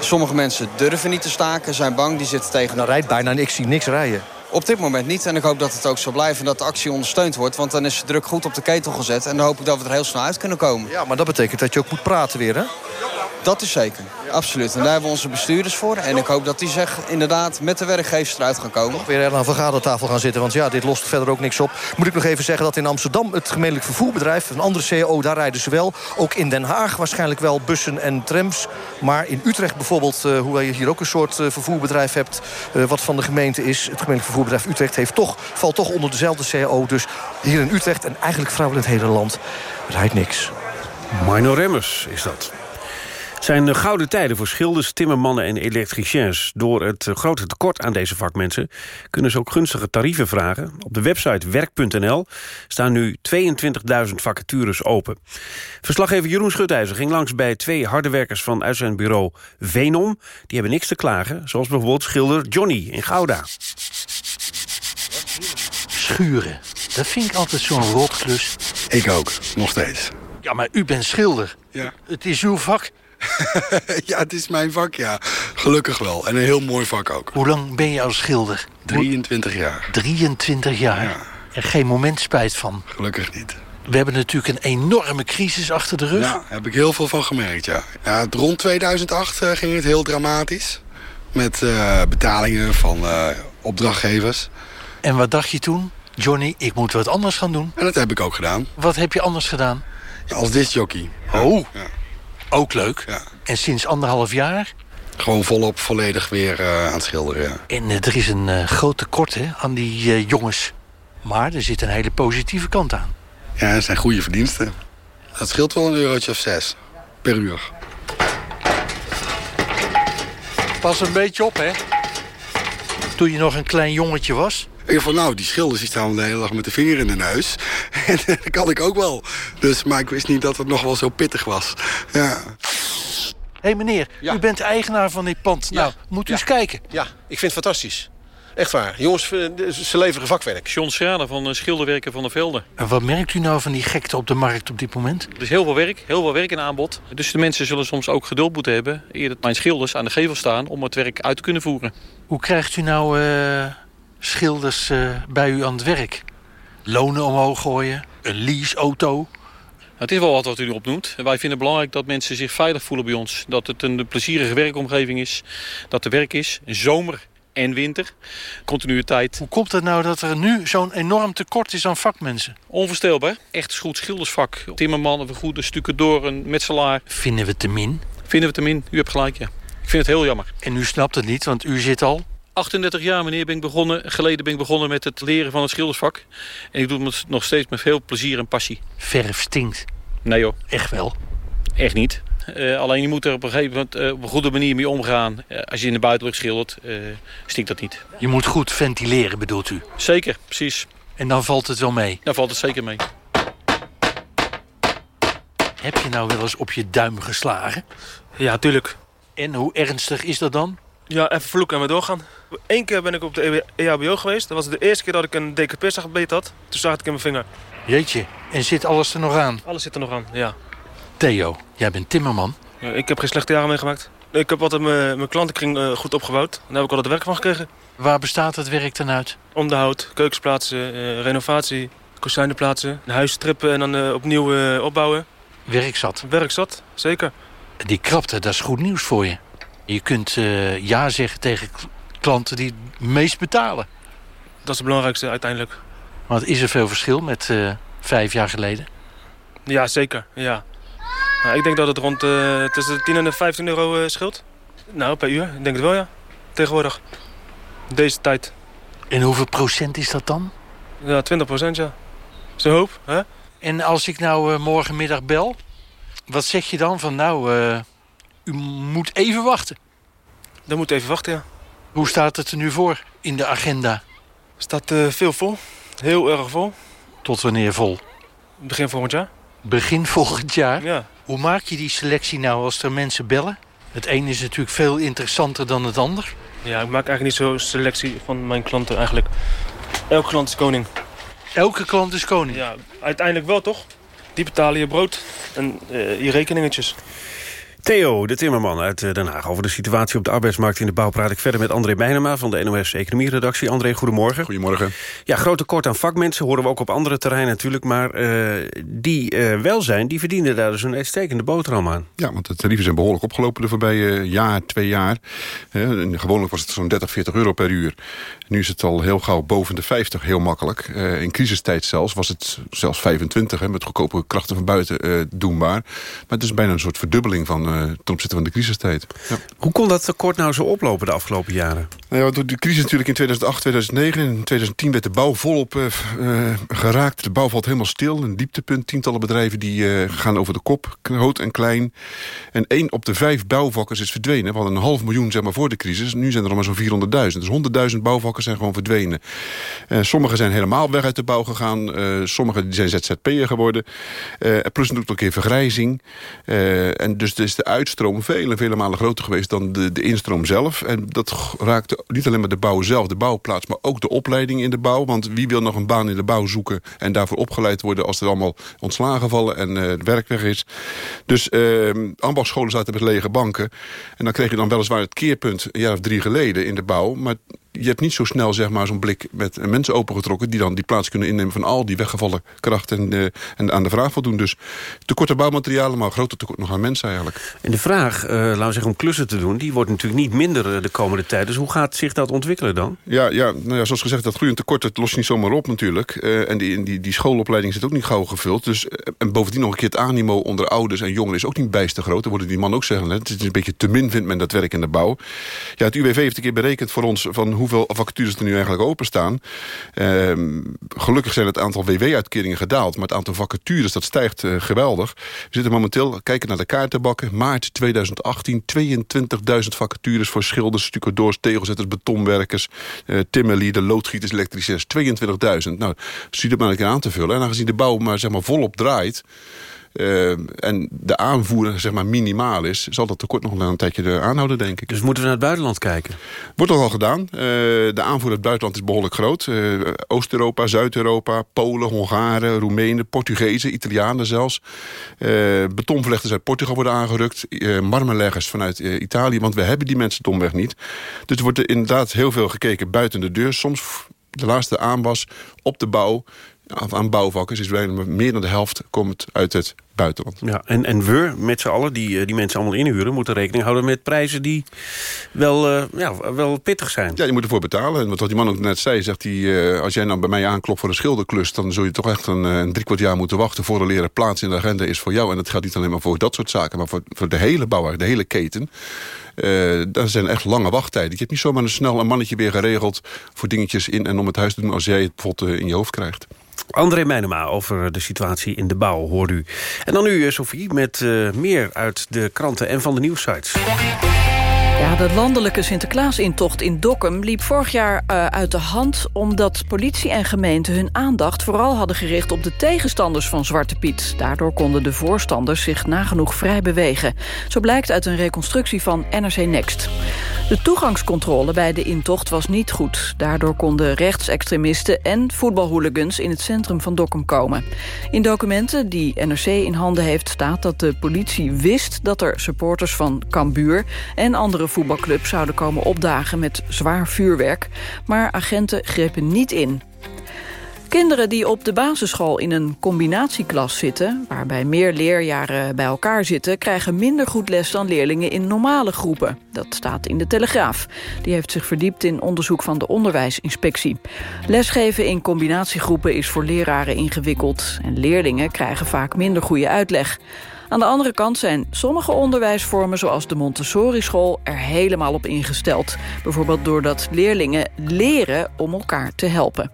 Sommige mensen durven niet te staken, zijn bang, die zitten tegen... Nou rijdt bijna, ik zie niks rijden. Op dit moment niet. En ik hoop dat het ook zo blijft en dat de actie ondersteund wordt. Want dan is de druk goed op de ketel gezet. En dan hoop ik dat we er heel snel uit kunnen komen. Ja, maar dat betekent dat je ook moet praten weer, hè? Dat is zeker, absoluut. En daar hebben we onze bestuurders voor. En ik hoop dat die zeg inderdaad met de werkgevers eruit gaan komen. Nog weer aan een vergadertafel gaan zitten, want ja, dit lost verder ook niks op. Moet ik nog even zeggen dat in Amsterdam het gemeentelijk vervoerbedrijf... een andere CO, daar rijden ze wel. Ook in Den Haag waarschijnlijk wel bussen en trams. Maar in Utrecht bijvoorbeeld, uh, hoe je hier ook een soort uh, vervoerbedrijf hebt... Uh, wat van de gemeente is, het gemeentelijk vervoerbedrijf Utrecht... Heeft toch, valt toch onder dezelfde CO. Dus hier in Utrecht en eigenlijk vrouwen in het hele land rijdt niks. Mino Remmers is dat zijn gouden tijden voor schilders, timmermannen en elektriciens. Door het grote tekort aan deze vakmensen kunnen ze ook gunstige tarieven vragen. Op de website werk.nl staan nu 22.000 vacatures open. Verslaggever Jeroen Schutijzer ging langs bij twee harde werkers van uitzendbureau Venom. Die hebben niks te klagen, zoals bijvoorbeeld schilder Johnny in Gouda. Schuren, dat vind ik altijd zo'n rotklus. Ik ook, nog steeds. Ja, maar u bent schilder. Ja. Het is uw vak. ja, het is mijn vak, ja. Gelukkig wel. En een heel mooi vak ook. Hoe lang ben je als schilder? 23 jaar. 23 jaar? Ja. En geen moment spijt van? Gelukkig niet. We hebben natuurlijk een enorme crisis achter de rug. Ja, daar heb ik heel veel van gemerkt, ja. ja rond 2008 uh, ging het heel dramatisch. Met uh, betalingen van uh, opdrachtgevers. En wat dacht je toen? Johnny, ik moet wat anders gaan doen. En dat heb ik ook gedaan. Wat heb je anders gedaan? Ja, als discjockey. Oh, ja. ook leuk. Ja. En sinds anderhalf jaar? Gewoon volop volledig weer uh, aan het schilderen. En uh, er is een uh, groot tekort hè, aan die jongens. Maar er zit een hele positieve kant aan. Ja, er zijn goede verdiensten. Dat scheelt wel een eurotje of zes per uur. Pas een beetje op, hè. Toen je nog een klein jongetje was? Ik van nou, die schilders die staan de hele dag met de vinger in de neus. En dat kan ik ook wel. Dus, maar ik wist niet dat het nog wel zo pittig was. Ja. Hé hey meneer, u bent de eigenaar van dit pand. Nou, moet u eens kijken. Ja, ik vind het fantastisch. Echt waar. Jongens, eh, ze leveren vakwerk. John Schrader van eh, Schilderwerken van de Velden. En wat merkt u nou van die gekte op de markt op dit moment? Er is heel veel werk, heel veel werk in aanbod. Dus de mensen zullen soms ook geduld moeten hebben... eer dat mijn schilders aan de gevel staan om het werk uit te kunnen voeren. Hoe krijgt u nou uh, schilders uh, bij u aan het werk? Lonen omhoog gooien? Een leaseauto? Het is wel wat wat u erop noemt. Wij vinden het belangrijk dat mensen zich veilig voelen bij ons. Dat het een plezierige werkomgeving is. Dat er werk is. Zomer en winter. Continuïteit. Hoe komt het nou dat er nu zo'n enorm tekort is aan vakmensen? Onvoorstelbaar. Echt goed schildersvak. Timmerman, een goede stukken door, een metselaar. Vinden we te min? Vinden we te min. U hebt gelijk, ja. Ik vind het heel jammer. En u snapt het niet, want u zit al 38 jaar, meneer, ben ik begonnen, geleden ben ik begonnen met het leren van het schildersvak. En ik doe het nog steeds met veel plezier en passie. Verf stinkt. Nee joh. Echt wel? Echt niet. Uh, alleen je moet er op een gegeven moment uh, op een goede manier mee omgaan. Uh, als je in de buitenlucht schildert, stinkt dat niet. Je moet goed ventileren, bedoelt u? Zeker, precies. En dan valt het wel mee? Dan valt het zeker mee. Heb je nou wel eens op je duim geslagen? Ja, tuurlijk. En hoe ernstig is dat dan? Ja, even vloeken en weer doorgaan. Eén keer ben ik op de EHBO geweest. Dat was de eerste keer dat ik een DKP gebeten had. Toen zag ik in mijn vinger. Jeetje, en zit alles er nog aan? Alles zit er nog aan, ja. Theo, jij bent timmerman. Ja, ik heb geen slechte jaren meegemaakt. Ik heb altijd mijn, mijn klantenkring uh, goed opgebouwd. Daar heb ik altijd werk van gekregen. Waar bestaat het werk dan uit? Onderhoud, keukensplaatsen, uh, renovatie, kozijnenplaatsen, huis trippen en dan uh, opnieuw opbouwen. Werkzat? Werkzat, zeker. Die krapte, dat is goed nieuws voor je. Je kunt ja zeggen tegen klanten die het meest betalen. Dat is het belangrijkste uiteindelijk. Want is er veel verschil met vijf jaar geleden? Ja, zeker. Ja. Nou, ik denk dat het rond uh, tussen de 10 en de 15 euro scheelt. Nou, per uur. Ik denk het wel, ja. Tegenwoordig. Deze tijd. En hoeveel procent is dat dan? Ja, 20 procent, ja. Dat is een hoop, hè? En als ik nou morgenmiddag bel, wat zeg je dan van nou, u moet even wachten? Dan moet even wachten, ja. Hoe staat het er nu voor in de agenda? staat veel vol. Heel erg vol. Tot wanneer vol? Begin volgend jaar. Begin volgend jaar? Ja. Hoe maak je die selectie nou als er mensen bellen? Het een is natuurlijk veel interessanter dan het ander. Ja, ik maak eigenlijk niet zo selectie van mijn klanten eigenlijk. Elke klant is koning. Elke klant is koning? Ja, uiteindelijk wel toch? Die betalen je brood en uh, je rekeningetjes. Theo, de timmerman uit Den Haag. Over de situatie op de arbeidsmarkt in de bouw praat ik verder met André Bijnema van de NOS Economie-redactie. André, goedemorgen. Goedemorgen. Ja, groot tekort aan vakmensen horen we ook op andere terreinen natuurlijk. Maar uh, die uh, wel zijn, die verdienen daar dus een uitstekende boterham aan. Ja, want de tarieven zijn behoorlijk opgelopen de voorbije jaar, twee jaar. Gewoonlijk was het zo'n 30, 40 euro per uur. Nu is het al heel gauw boven de 50, heel makkelijk. in crisistijd zelfs was het zelfs 25, hè, met goedkope krachten van buiten doenbaar. Maar het is bijna een soort verdubbeling van ten opzichte van de crisistijd. Ja. Hoe kon dat tekort nou zo oplopen de afgelopen jaren? Nou ja, door de crisis natuurlijk in 2008, 2009. In 2010 werd de bouw volop uh, uh, geraakt. De bouw valt helemaal stil. Een dieptepunt. Tientallen bedrijven die uh, gaan over de kop. Groot en klein. En één op de vijf bouwvakkers is verdwenen. We hadden een half miljoen zeg maar, voor de crisis. Nu zijn er nog maar zo'n 400.000. Dus 100.000 bouwvakkers zijn gewoon verdwenen. sommigen zijn helemaal weg uit de bouw gegaan. sommigen zijn ZZP'er geworden. plus natuurlijk ook een keer vergrijzing. en dus is de uitstroom vele, vele malen groter geweest dan de, de instroom zelf. En dat raakte niet alleen maar de bouw zelf, de bouwplaats... maar ook de opleiding in de bouw. Want wie wil nog een baan in de bouw zoeken... en daarvoor opgeleid worden als er allemaal ontslagen vallen... en uh, het werk weg is. Dus uh, ambachtscholen zaten met lege banken. En dan kreeg je dan weliswaar het keerpunt... een jaar of drie geleden in de bouw... maar je hebt niet zo snel zeg maar, zo'n blik met mensen opengetrokken... die dan die plaats kunnen innemen van al die weggevallen krachten... en, uh, en aan de vraag voldoen. Dus tekort aan bouwmaterialen, maar groter tekort nog aan mensen eigenlijk. En de vraag, uh, laten we zeggen, om klussen te doen... die wordt natuurlijk niet minder de komende tijd. Dus hoe gaat zich dat ontwikkelen dan? Ja, ja, nou ja zoals gezegd, dat groeiend tekort dat lost niet zomaar op natuurlijk. Uh, en die, die, die schoolopleiding zit ook niet gauw gevuld. Dus, en bovendien nog een keer het animo onder ouders en jongeren... is ook niet bijster groot. Dan worden die man ook zeggen, het is een beetje te min vindt men dat werk in de bouw. Ja, het UWV heeft een keer berekend voor ons... van hoeveel vacatures er nu eigenlijk openstaan. Ehm, gelukkig zijn het aantal WW-uitkeringen gedaald. Maar het aantal vacatures dat stijgt uh, geweldig. We zitten momenteel, kijken naar de kaartenbakken. Maart 2018, 22.000 vacatures voor schilders, stucadoors, tegelzetters, betonwerkers, uh, timmerlieden, loodgieters, elektriciërs. 22.000. Nou, zie dat maar een keer aan te vullen. En aangezien de bouw maar, zeg maar volop draait... Uh, en de aanvoer zeg maar, minimaal is... zal dat tekort nog een tijdje aanhouden, denk ik. Dus moeten we naar het buitenland kijken? Wordt al gedaan. Uh, de aanvoer uit het buitenland is behoorlijk groot. Uh, Oost-Europa, Zuid-Europa, Polen, Hongaren, Roemenen... Portugezen, Italianen zelfs. betonverleggers uit Portugal worden aangerukt. marmerleggers vanuit Italië, want we hebben die mensen domweg niet. Dus er wordt er inderdaad heel veel gekeken buiten de deur. Soms de laatste aanwas op de bouw aan bouwvakkers is bijna meer dan de helft komt uit het buitenland. Ja, en, en we met z'n allen, die, eh, die mensen allemaal inhuren... moeten rekening houden met prijzen die wel, uh, ja, wel pittig zijn. Ja, je moet ervoor betalen. En wat die man ook net zei, zegt hij... Uh, als jij nou bij mij aanklopt voor een schilderklus... dan zul je toch echt een, een drie kwart jaar moeten wachten... voor de leren plaats in de agenda is voor jou. En dat geldt niet alleen maar voor dat soort zaken... maar voor, voor de hele bouwer, de hele keten. Uh, dat zijn echt lange wachttijden. Je hebt niet zomaar een snel een mannetje weer geregeld... voor dingetjes in en om het huis te doen... als jij het bijvoorbeeld in je hoofd krijgt. André Meijnema over de situatie in de bouw, hoort u. En dan nu, eh, Sophie, met uh, meer uit de kranten en van de nieuwsites. Ja, de landelijke Sinterklaasintocht in Dokkum liep vorig jaar uh, uit de hand... omdat politie en gemeente hun aandacht vooral hadden gericht... op de tegenstanders van Zwarte Piet. Daardoor konden de voorstanders zich nagenoeg vrij bewegen. Zo blijkt uit een reconstructie van NRC Next. De toegangscontrole bij de intocht was niet goed. Daardoor konden rechtsextremisten en voetbalhooligans... in het centrum van Dokkum komen. In documenten die NRC in handen heeft staat dat de politie wist... dat er supporters van Cambuur en andere voetbalclubs zouden komen opdagen met zwaar vuurwerk. Maar agenten grepen niet in. Kinderen die op de basisschool in een combinatieklas zitten... waarbij meer leerjaren bij elkaar zitten... krijgen minder goed les dan leerlingen in normale groepen. Dat staat in de Telegraaf. Die heeft zich verdiept in onderzoek van de onderwijsinspectie. Lesgeven in combinatiegroepen is voor leraren ingewikkeld... en leerlingen krijgen vaak minder goede uitleg. Aan de andere kant zijn sommige onderwijsvormen zoals de Montessori-school er helemaal op ingesteld. Bijvoorbeeld doordat leerlingen leren om elkaar te helpen.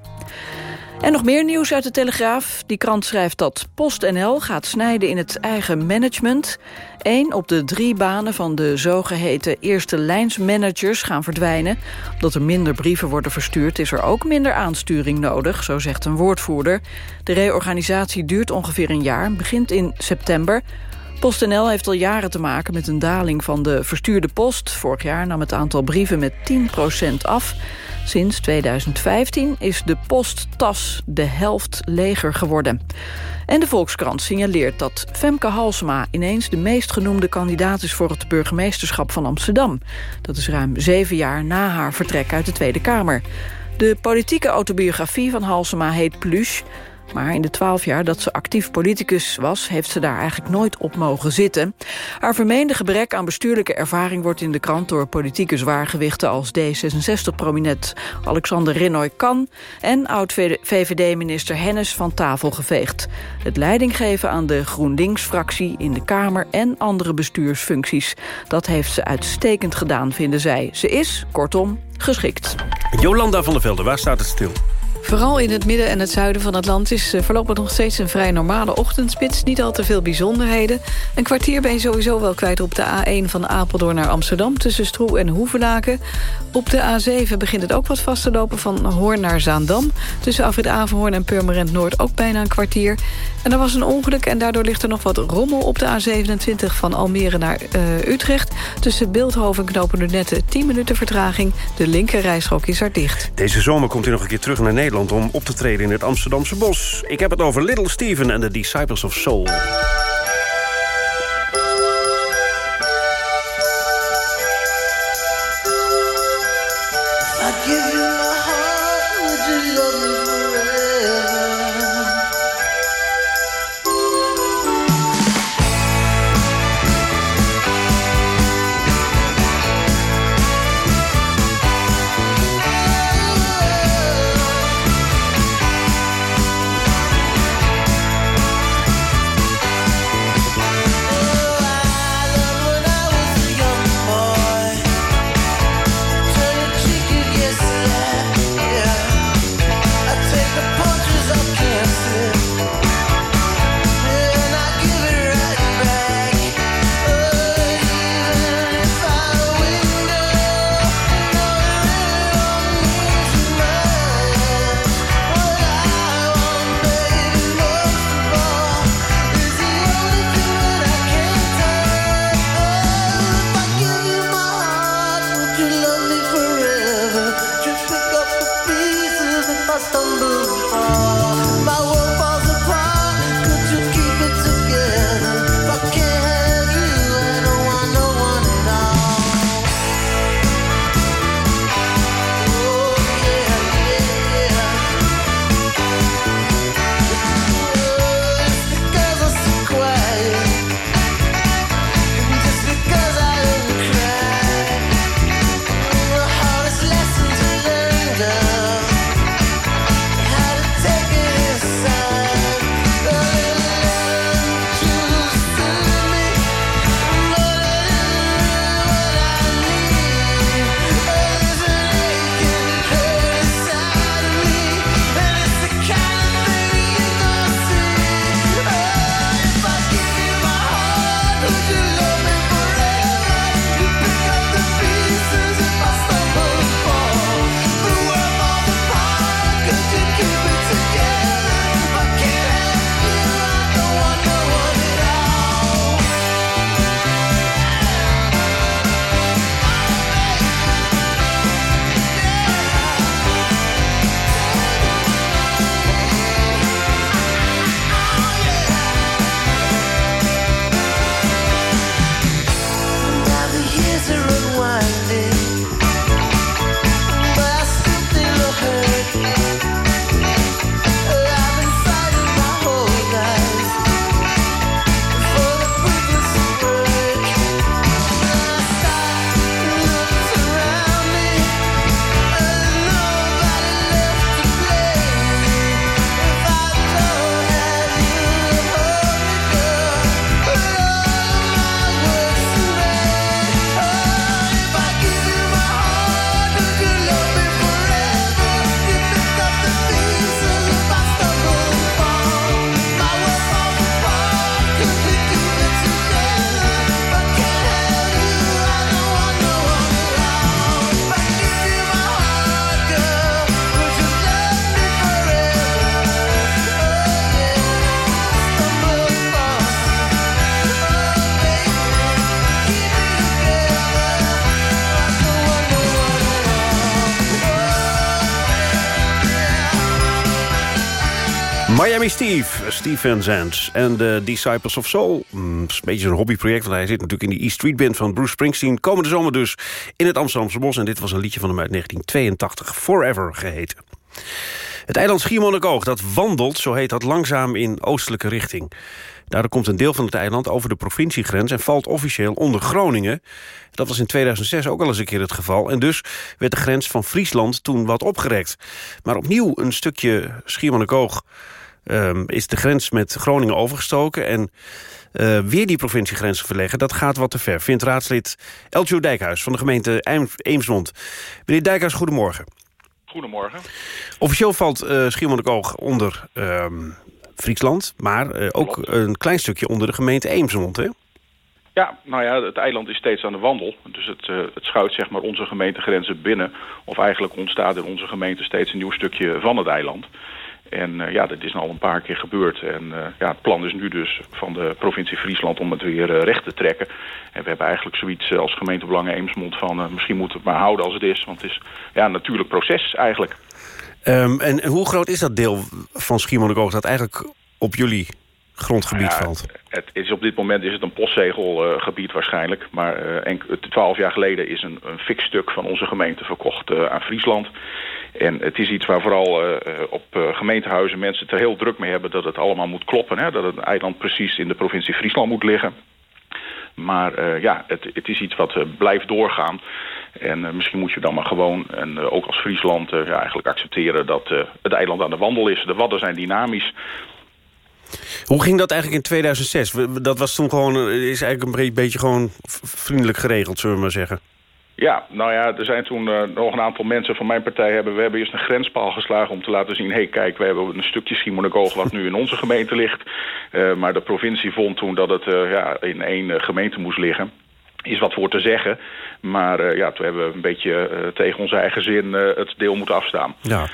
En nog meer nieuws uit de Telegraaf. Die krant schrijft dat PostNL gaat snijden in het eigen management. Eén op de drie banen van de zogeheten eerste lijnsmanagers gaan verdwijnen. Omdat er minder brieven worden verstuurd is er ook minder aansturing nodig, zo zegt een woordvoerder. De reorganisatie duurt ongeveer een jaar, begint in september. PostNL heeft al jaren te maken met een daling van de verstuurde post. Vorig jaar nam het aantal brieven met 10% af. Sinds 2015 is de posttas de helft leger geworden. En de Volkskrant signaleert dat Femke Halsema... ineens de meest genoemde kandidaat is voor het burgemeesterschap van Amsterdam. Dat is ruim zeven jaar na haar vertrek uit de Tweede Kamer. De politieke autobiografie van Halsema heet Pluche... Maar in de twaalf jaar dat ze actief politicus was... heeft ze daar eigenlijk nooit op mogen zitten. Haar vermeende gebrek aan bestuurlijke ervaring... wordt in de krant door politieke zwaargewichten... als D66-prominent Alexander Rinoy Kan... en oud-VVD-minister Hennis van tafel geveegd. Het leidinggeven aan de GroenLinks-fractie in de Kamer... en andere bestuursfuncties. Dat heeft ze uitstekend gedaan, vinden zij. Ze is, kortom, geschikt. Jolanda van der Velde, waar staat het stil? Vooral in het midden en het zuiden van het land is eh, voorlopig nog steeds een vrij normale ochtendspits. Niet al te veel bijzonderheden. Een kwartier ben je sowieso wel kwijt op de A1 van Apeldoorn naar Amsterdam... tussen Stroe en Hoevelaken. Op de A7 begint het ook wat vast te lopen van Hoorn naar Zaandam. Tussen Afrit Averhoorn en Purmerend Noord ook bijna een kwartier. En er was een ongeluk en daardoor ligt er nog wat rommel op de A27... van Almere naar uh, Utrecht. Tussen Beeldhoven en Knopen Netten 10 minuten vertraging. De linkerrijstrook is er dicht. Deze zomer komt hij nog een keer terug naar Nederland om op te treden in het Amsterdamse bos. Ik heb het over Little Steven en de Disciples of Soul. Steve, Zandt en de Disciples of Soul. Mm, een beetje een hobbyproject, want hij zit natuurlijk in die E Street Band van Bruce Springsteen. Komende zomer dus in het Amsterdamse Bos. En dit was een liedje van hem uit 1982, Forever geheten. Het eiland Schiermonnikoog, dat wandelt, zo heet dat, langzaam in oostelijke richting. Daardoor komt een deel van het eiland over de provinciegrens... en valt officieel onder Groningen. Dat was in 2006 ook al eens een keer het geval. En dus werd de grens van Friesland toen wat opgerekt. Maar opnieuw een stukje Schiermonnikoog... Um, is de grens met Groningen overgestoken... en uh, weer die provinciegrenzen verleggen, dat gaat wat te ver... vindt raadslid Eltjo Dijkhuis van de gemeente Eemsmond. Meneer Dijkhuis, goedemorgen. Goedemorgen. Officieel valt uh, Schiermonnikoog onder um, Friesland... maar uh, ook een klein stukje onder de gemeente Eemsmond, hè? Ja, nou ja, het eiland is steeds aan de wandel. Dus het, uh, het schuift zeg maar onze gemeentegrenzen binnen. Of eigenlijk ontstaat in onze gemeente steeds een nieuw stukje van het eiland. En uh, ja, dat is al een paar keer gebeurd. En uh, ja, het plan is nu dus van de provincie Friesland om het weer uh, recht te trekken. En we hebben eigenlijk zoiets als gemeentebelangen Eemsmond van... misschien moeten we het maar houden als het is. Want het is ja, een natuurlijk proces eigenlijk. Um, en hoe groot is dat deel van Schiermonnikoog dat eigenlijk op jullie grondgebied nou ja, valt? Het is op dit moment is het een postzegelgebied waarschijnlijk. Maar twaalf jaar geleden is een, een fix stuk van onze gemeente verkocht aan Friesland. En het is iets waar vooral uh, op uh, gemeentehuizen mensen er heel druk mee hebben... dat het allemaal moet kloppen, hè? dat het eiland precies in de provincie Friesland moet liggen. Maar ja, het, het, is iets wat blijft doorgaan. En misschien moet je dan maar gewoon, en ook als Friesland, ja, eigenlijk accepteren... dat het eiland aan de wandel is. De wadden zijn dynamisch. Hoe ging dat eigenlijk in 2006? Dat was toen gewoon, is eigenlijk een beetje gewoon vriendelijk geregeld, zullen we maar zeggen. Ja, nou ja, er zijn toen uh, nog een aantal mensen van mijn partij... hebben we hebben eerst een grenspaal geslagen om te laten zien... hé, hey, kijk, we hebben een stukje Schiermonnikoog wat nu in onze gemeente ligt. Uh, maar de provincie vond toen dat het uh, ja, in één gemeente moest liggen. Is wat voor te zeggen. Maar ja, toen hebben we een beetje tegen onze eigen zin het deel moeten afstaan. Ja,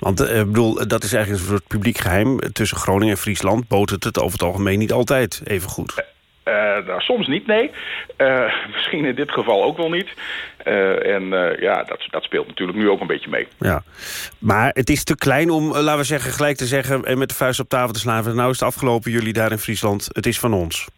want ik bedoel, dat is eigenlijk een soort publiek geheim. Tussen Groningen en Friesland botert het over het algemeen niet altijd even goed. Uh, nou, soms niet, nee. Uh, misschien in dit geval ook wel niet. Uh, en ja, dat, dat speelt natuurlijk nu ook een beetje mee. Ja, maar het is te klein om, laten we zeggen, gelijk te zeggen... en met de vuist op tafel te slaan... nou is het afgelopen, jullie daar in Friesland, het is van ons.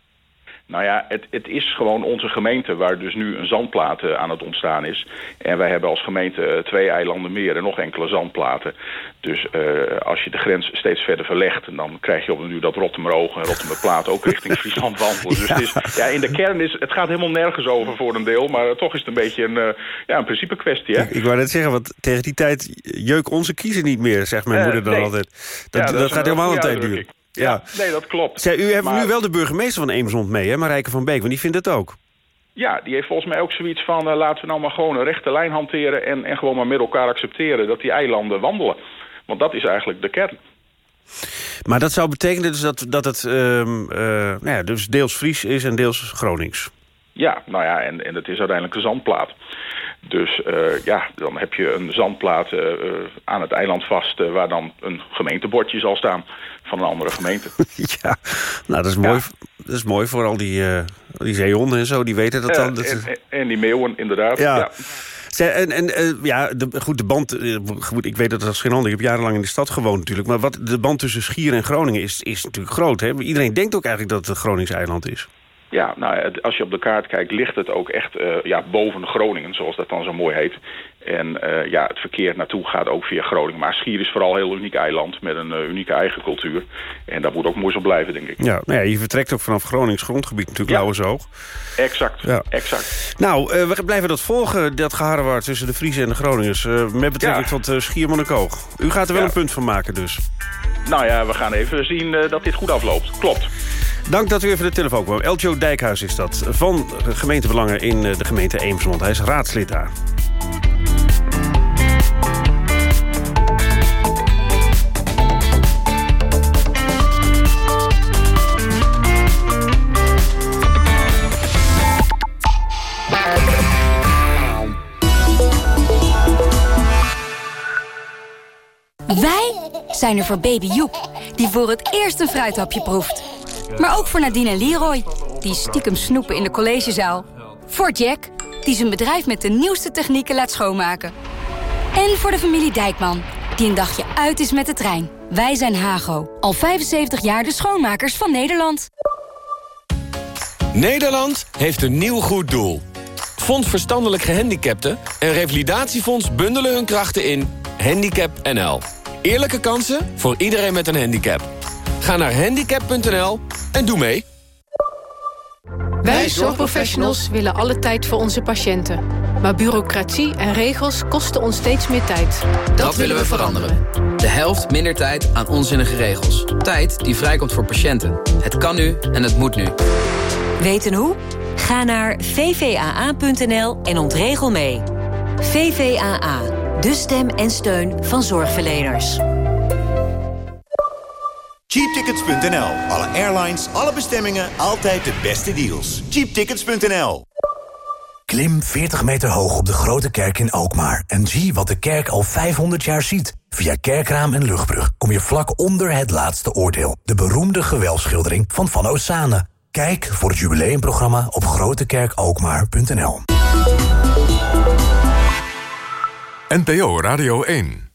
Nou ja, het, het, is gewoon onze gemeente waar dus nu een zandplaat aan het ontstaan is. En wij hebben als gemeente twee eilanden meer en nog enkele zandplaten. Dus uh, als je de grens steeds verder verlegt... dan krijg je op nu dat Rottemeroog en Rottemerplaat ook richting Friesland wandelen. Dus ja. Het, is, ja, in de kern is het gaat helemaal nergens over voor een deel... maar toch is het een beetje een, uh, ja, een principe kwestie. Hè? Ik, ik wou net zeggen, want tegen die tijd jeuk onze kiezen niet meer... zegt mijn uh, moeder dan nee. altijd. Dat, ja, dat, dat gaat helemaal een tijd duren. Ja. nee, dat klopt. Zij, u maar... nu wel de burgemeester van Eemsmond mee, hè, Marijke van Beek, want die vindt het ook. Ja, die heeft volgens mij ook zoiets van... Uh, laten we nou maar gewoon een rechte lijn hanteren... En, en gewoon maar met elkaar accepteren dat die eilanden wandelen. Want dat is eigenlijk de kern. Maar dat zou betekenen dus dat, dat het um, uh, nou ja, dus deels Fries is en deels Gronings? Ja, nou ja, en, en het is uiteindelijk een zandplaat. Dus uh, ja, dan heb je een zandplaat uh, aan het eiland vast... Uh, waar dan een gemeentebordje zal staan van een andere gemeente. ja, nou dat is mooi, ja. dat is mooi voor al die, die zeehonden en zo. Die weten dat dan. Dat en, en, die meeuwen, inderdaad. ja. ja. En, en ja, de, goed, de band... Goed, ik weet dat als geen ander. Ik heb jarenlang in de stad gewoond natuurlijk. Maar wat, de band tussen Schier en Groningen is, is natuurlijk groot. Hè? Iedereen denkt ook eigenlijk dat het een Gronings eiland is. Ja, nou, als je op de kaart kijkt, ligt het ook echt uh, ja, boven Groningen, zoals dat dan zo mooi heet. En uh, ja, het verkeer naartoe gaat ook via Groningen. Maar Schier is vooral een heel uniek eiland met een uh, unieke eigen cultuur. En dat moet ook mooi zo blijven, denk ik. Ja, nou ja je vertrekt ook vanaf Gronings grondgebied natuurlijk, ja. Lauwersoog. Exact, ja. exact. Nou, uh, we blijven dat volgen, dat geharrewar tussen de Friese en de Groningers. met betrekking ja. tot Schiermonnikoog. U gaat er wel een punt van maken dus. Nou ja, we gaan even zien dat dit goed afloopt. Klopt. Dank dat u even de telefoon kwam. Eljo Dijkhuis is dat, van gemeentebelangen in de gemeente Eemsmond. Hij is raadslid daar. Zijn er voor baby Joep, die voor het eerst een fruithapje proeft. Maar ook voor Nadine en Leroy, die stiekem snoepen in de collegezaal. Voor Jack, die zijn bedrijf met de nieuwste technieken laat schoonmaken. En voor de familie Dijkman, die een dagje Uit is met de trein. Wij zijn Hago. Al 75 jaar de schoonmakers van Nederland. Nederland heeft een nieuw goed doel. Fonds Verstandelijk Gehandicapten en Revalidatiefonds bundelen hun krachten in Handicap NL. Eerlijke kansen voor iedereen met een handicap. Ga naar handicap.nl en doe mee. Wij zorgprofessionals willen alle tijd voor onze patiënten. Maar bureaucratie en regels kosten ons steeds meer tijd. Dat, willen we veranderen. De helft minder tijd aan onzinnige regels. Tijd die vrijkomt voor patiënten. Het kan nu en het moet nu. Weten hoe? Ga naar vvaa.nl en ontregel mee. VVAA, de stem en steun van zorgverleners. Cheaptickets.nl. Alle airlines, alle bestemmingen, altijd de beste deals. Cheaptickets.nl. Klim 40 meter hoog op de Grote Kerk in Alkmaar... en zie wat de kerk al 500 jaar ziet. Via Kerkraam en Luchtbrug kom je vlak onder het laatste oordeel. De beroemde gewelfschildering van Van Osane. Kijk voor het jubileumprogramma op grotekerkalkmaar.nl. NPO Radio 1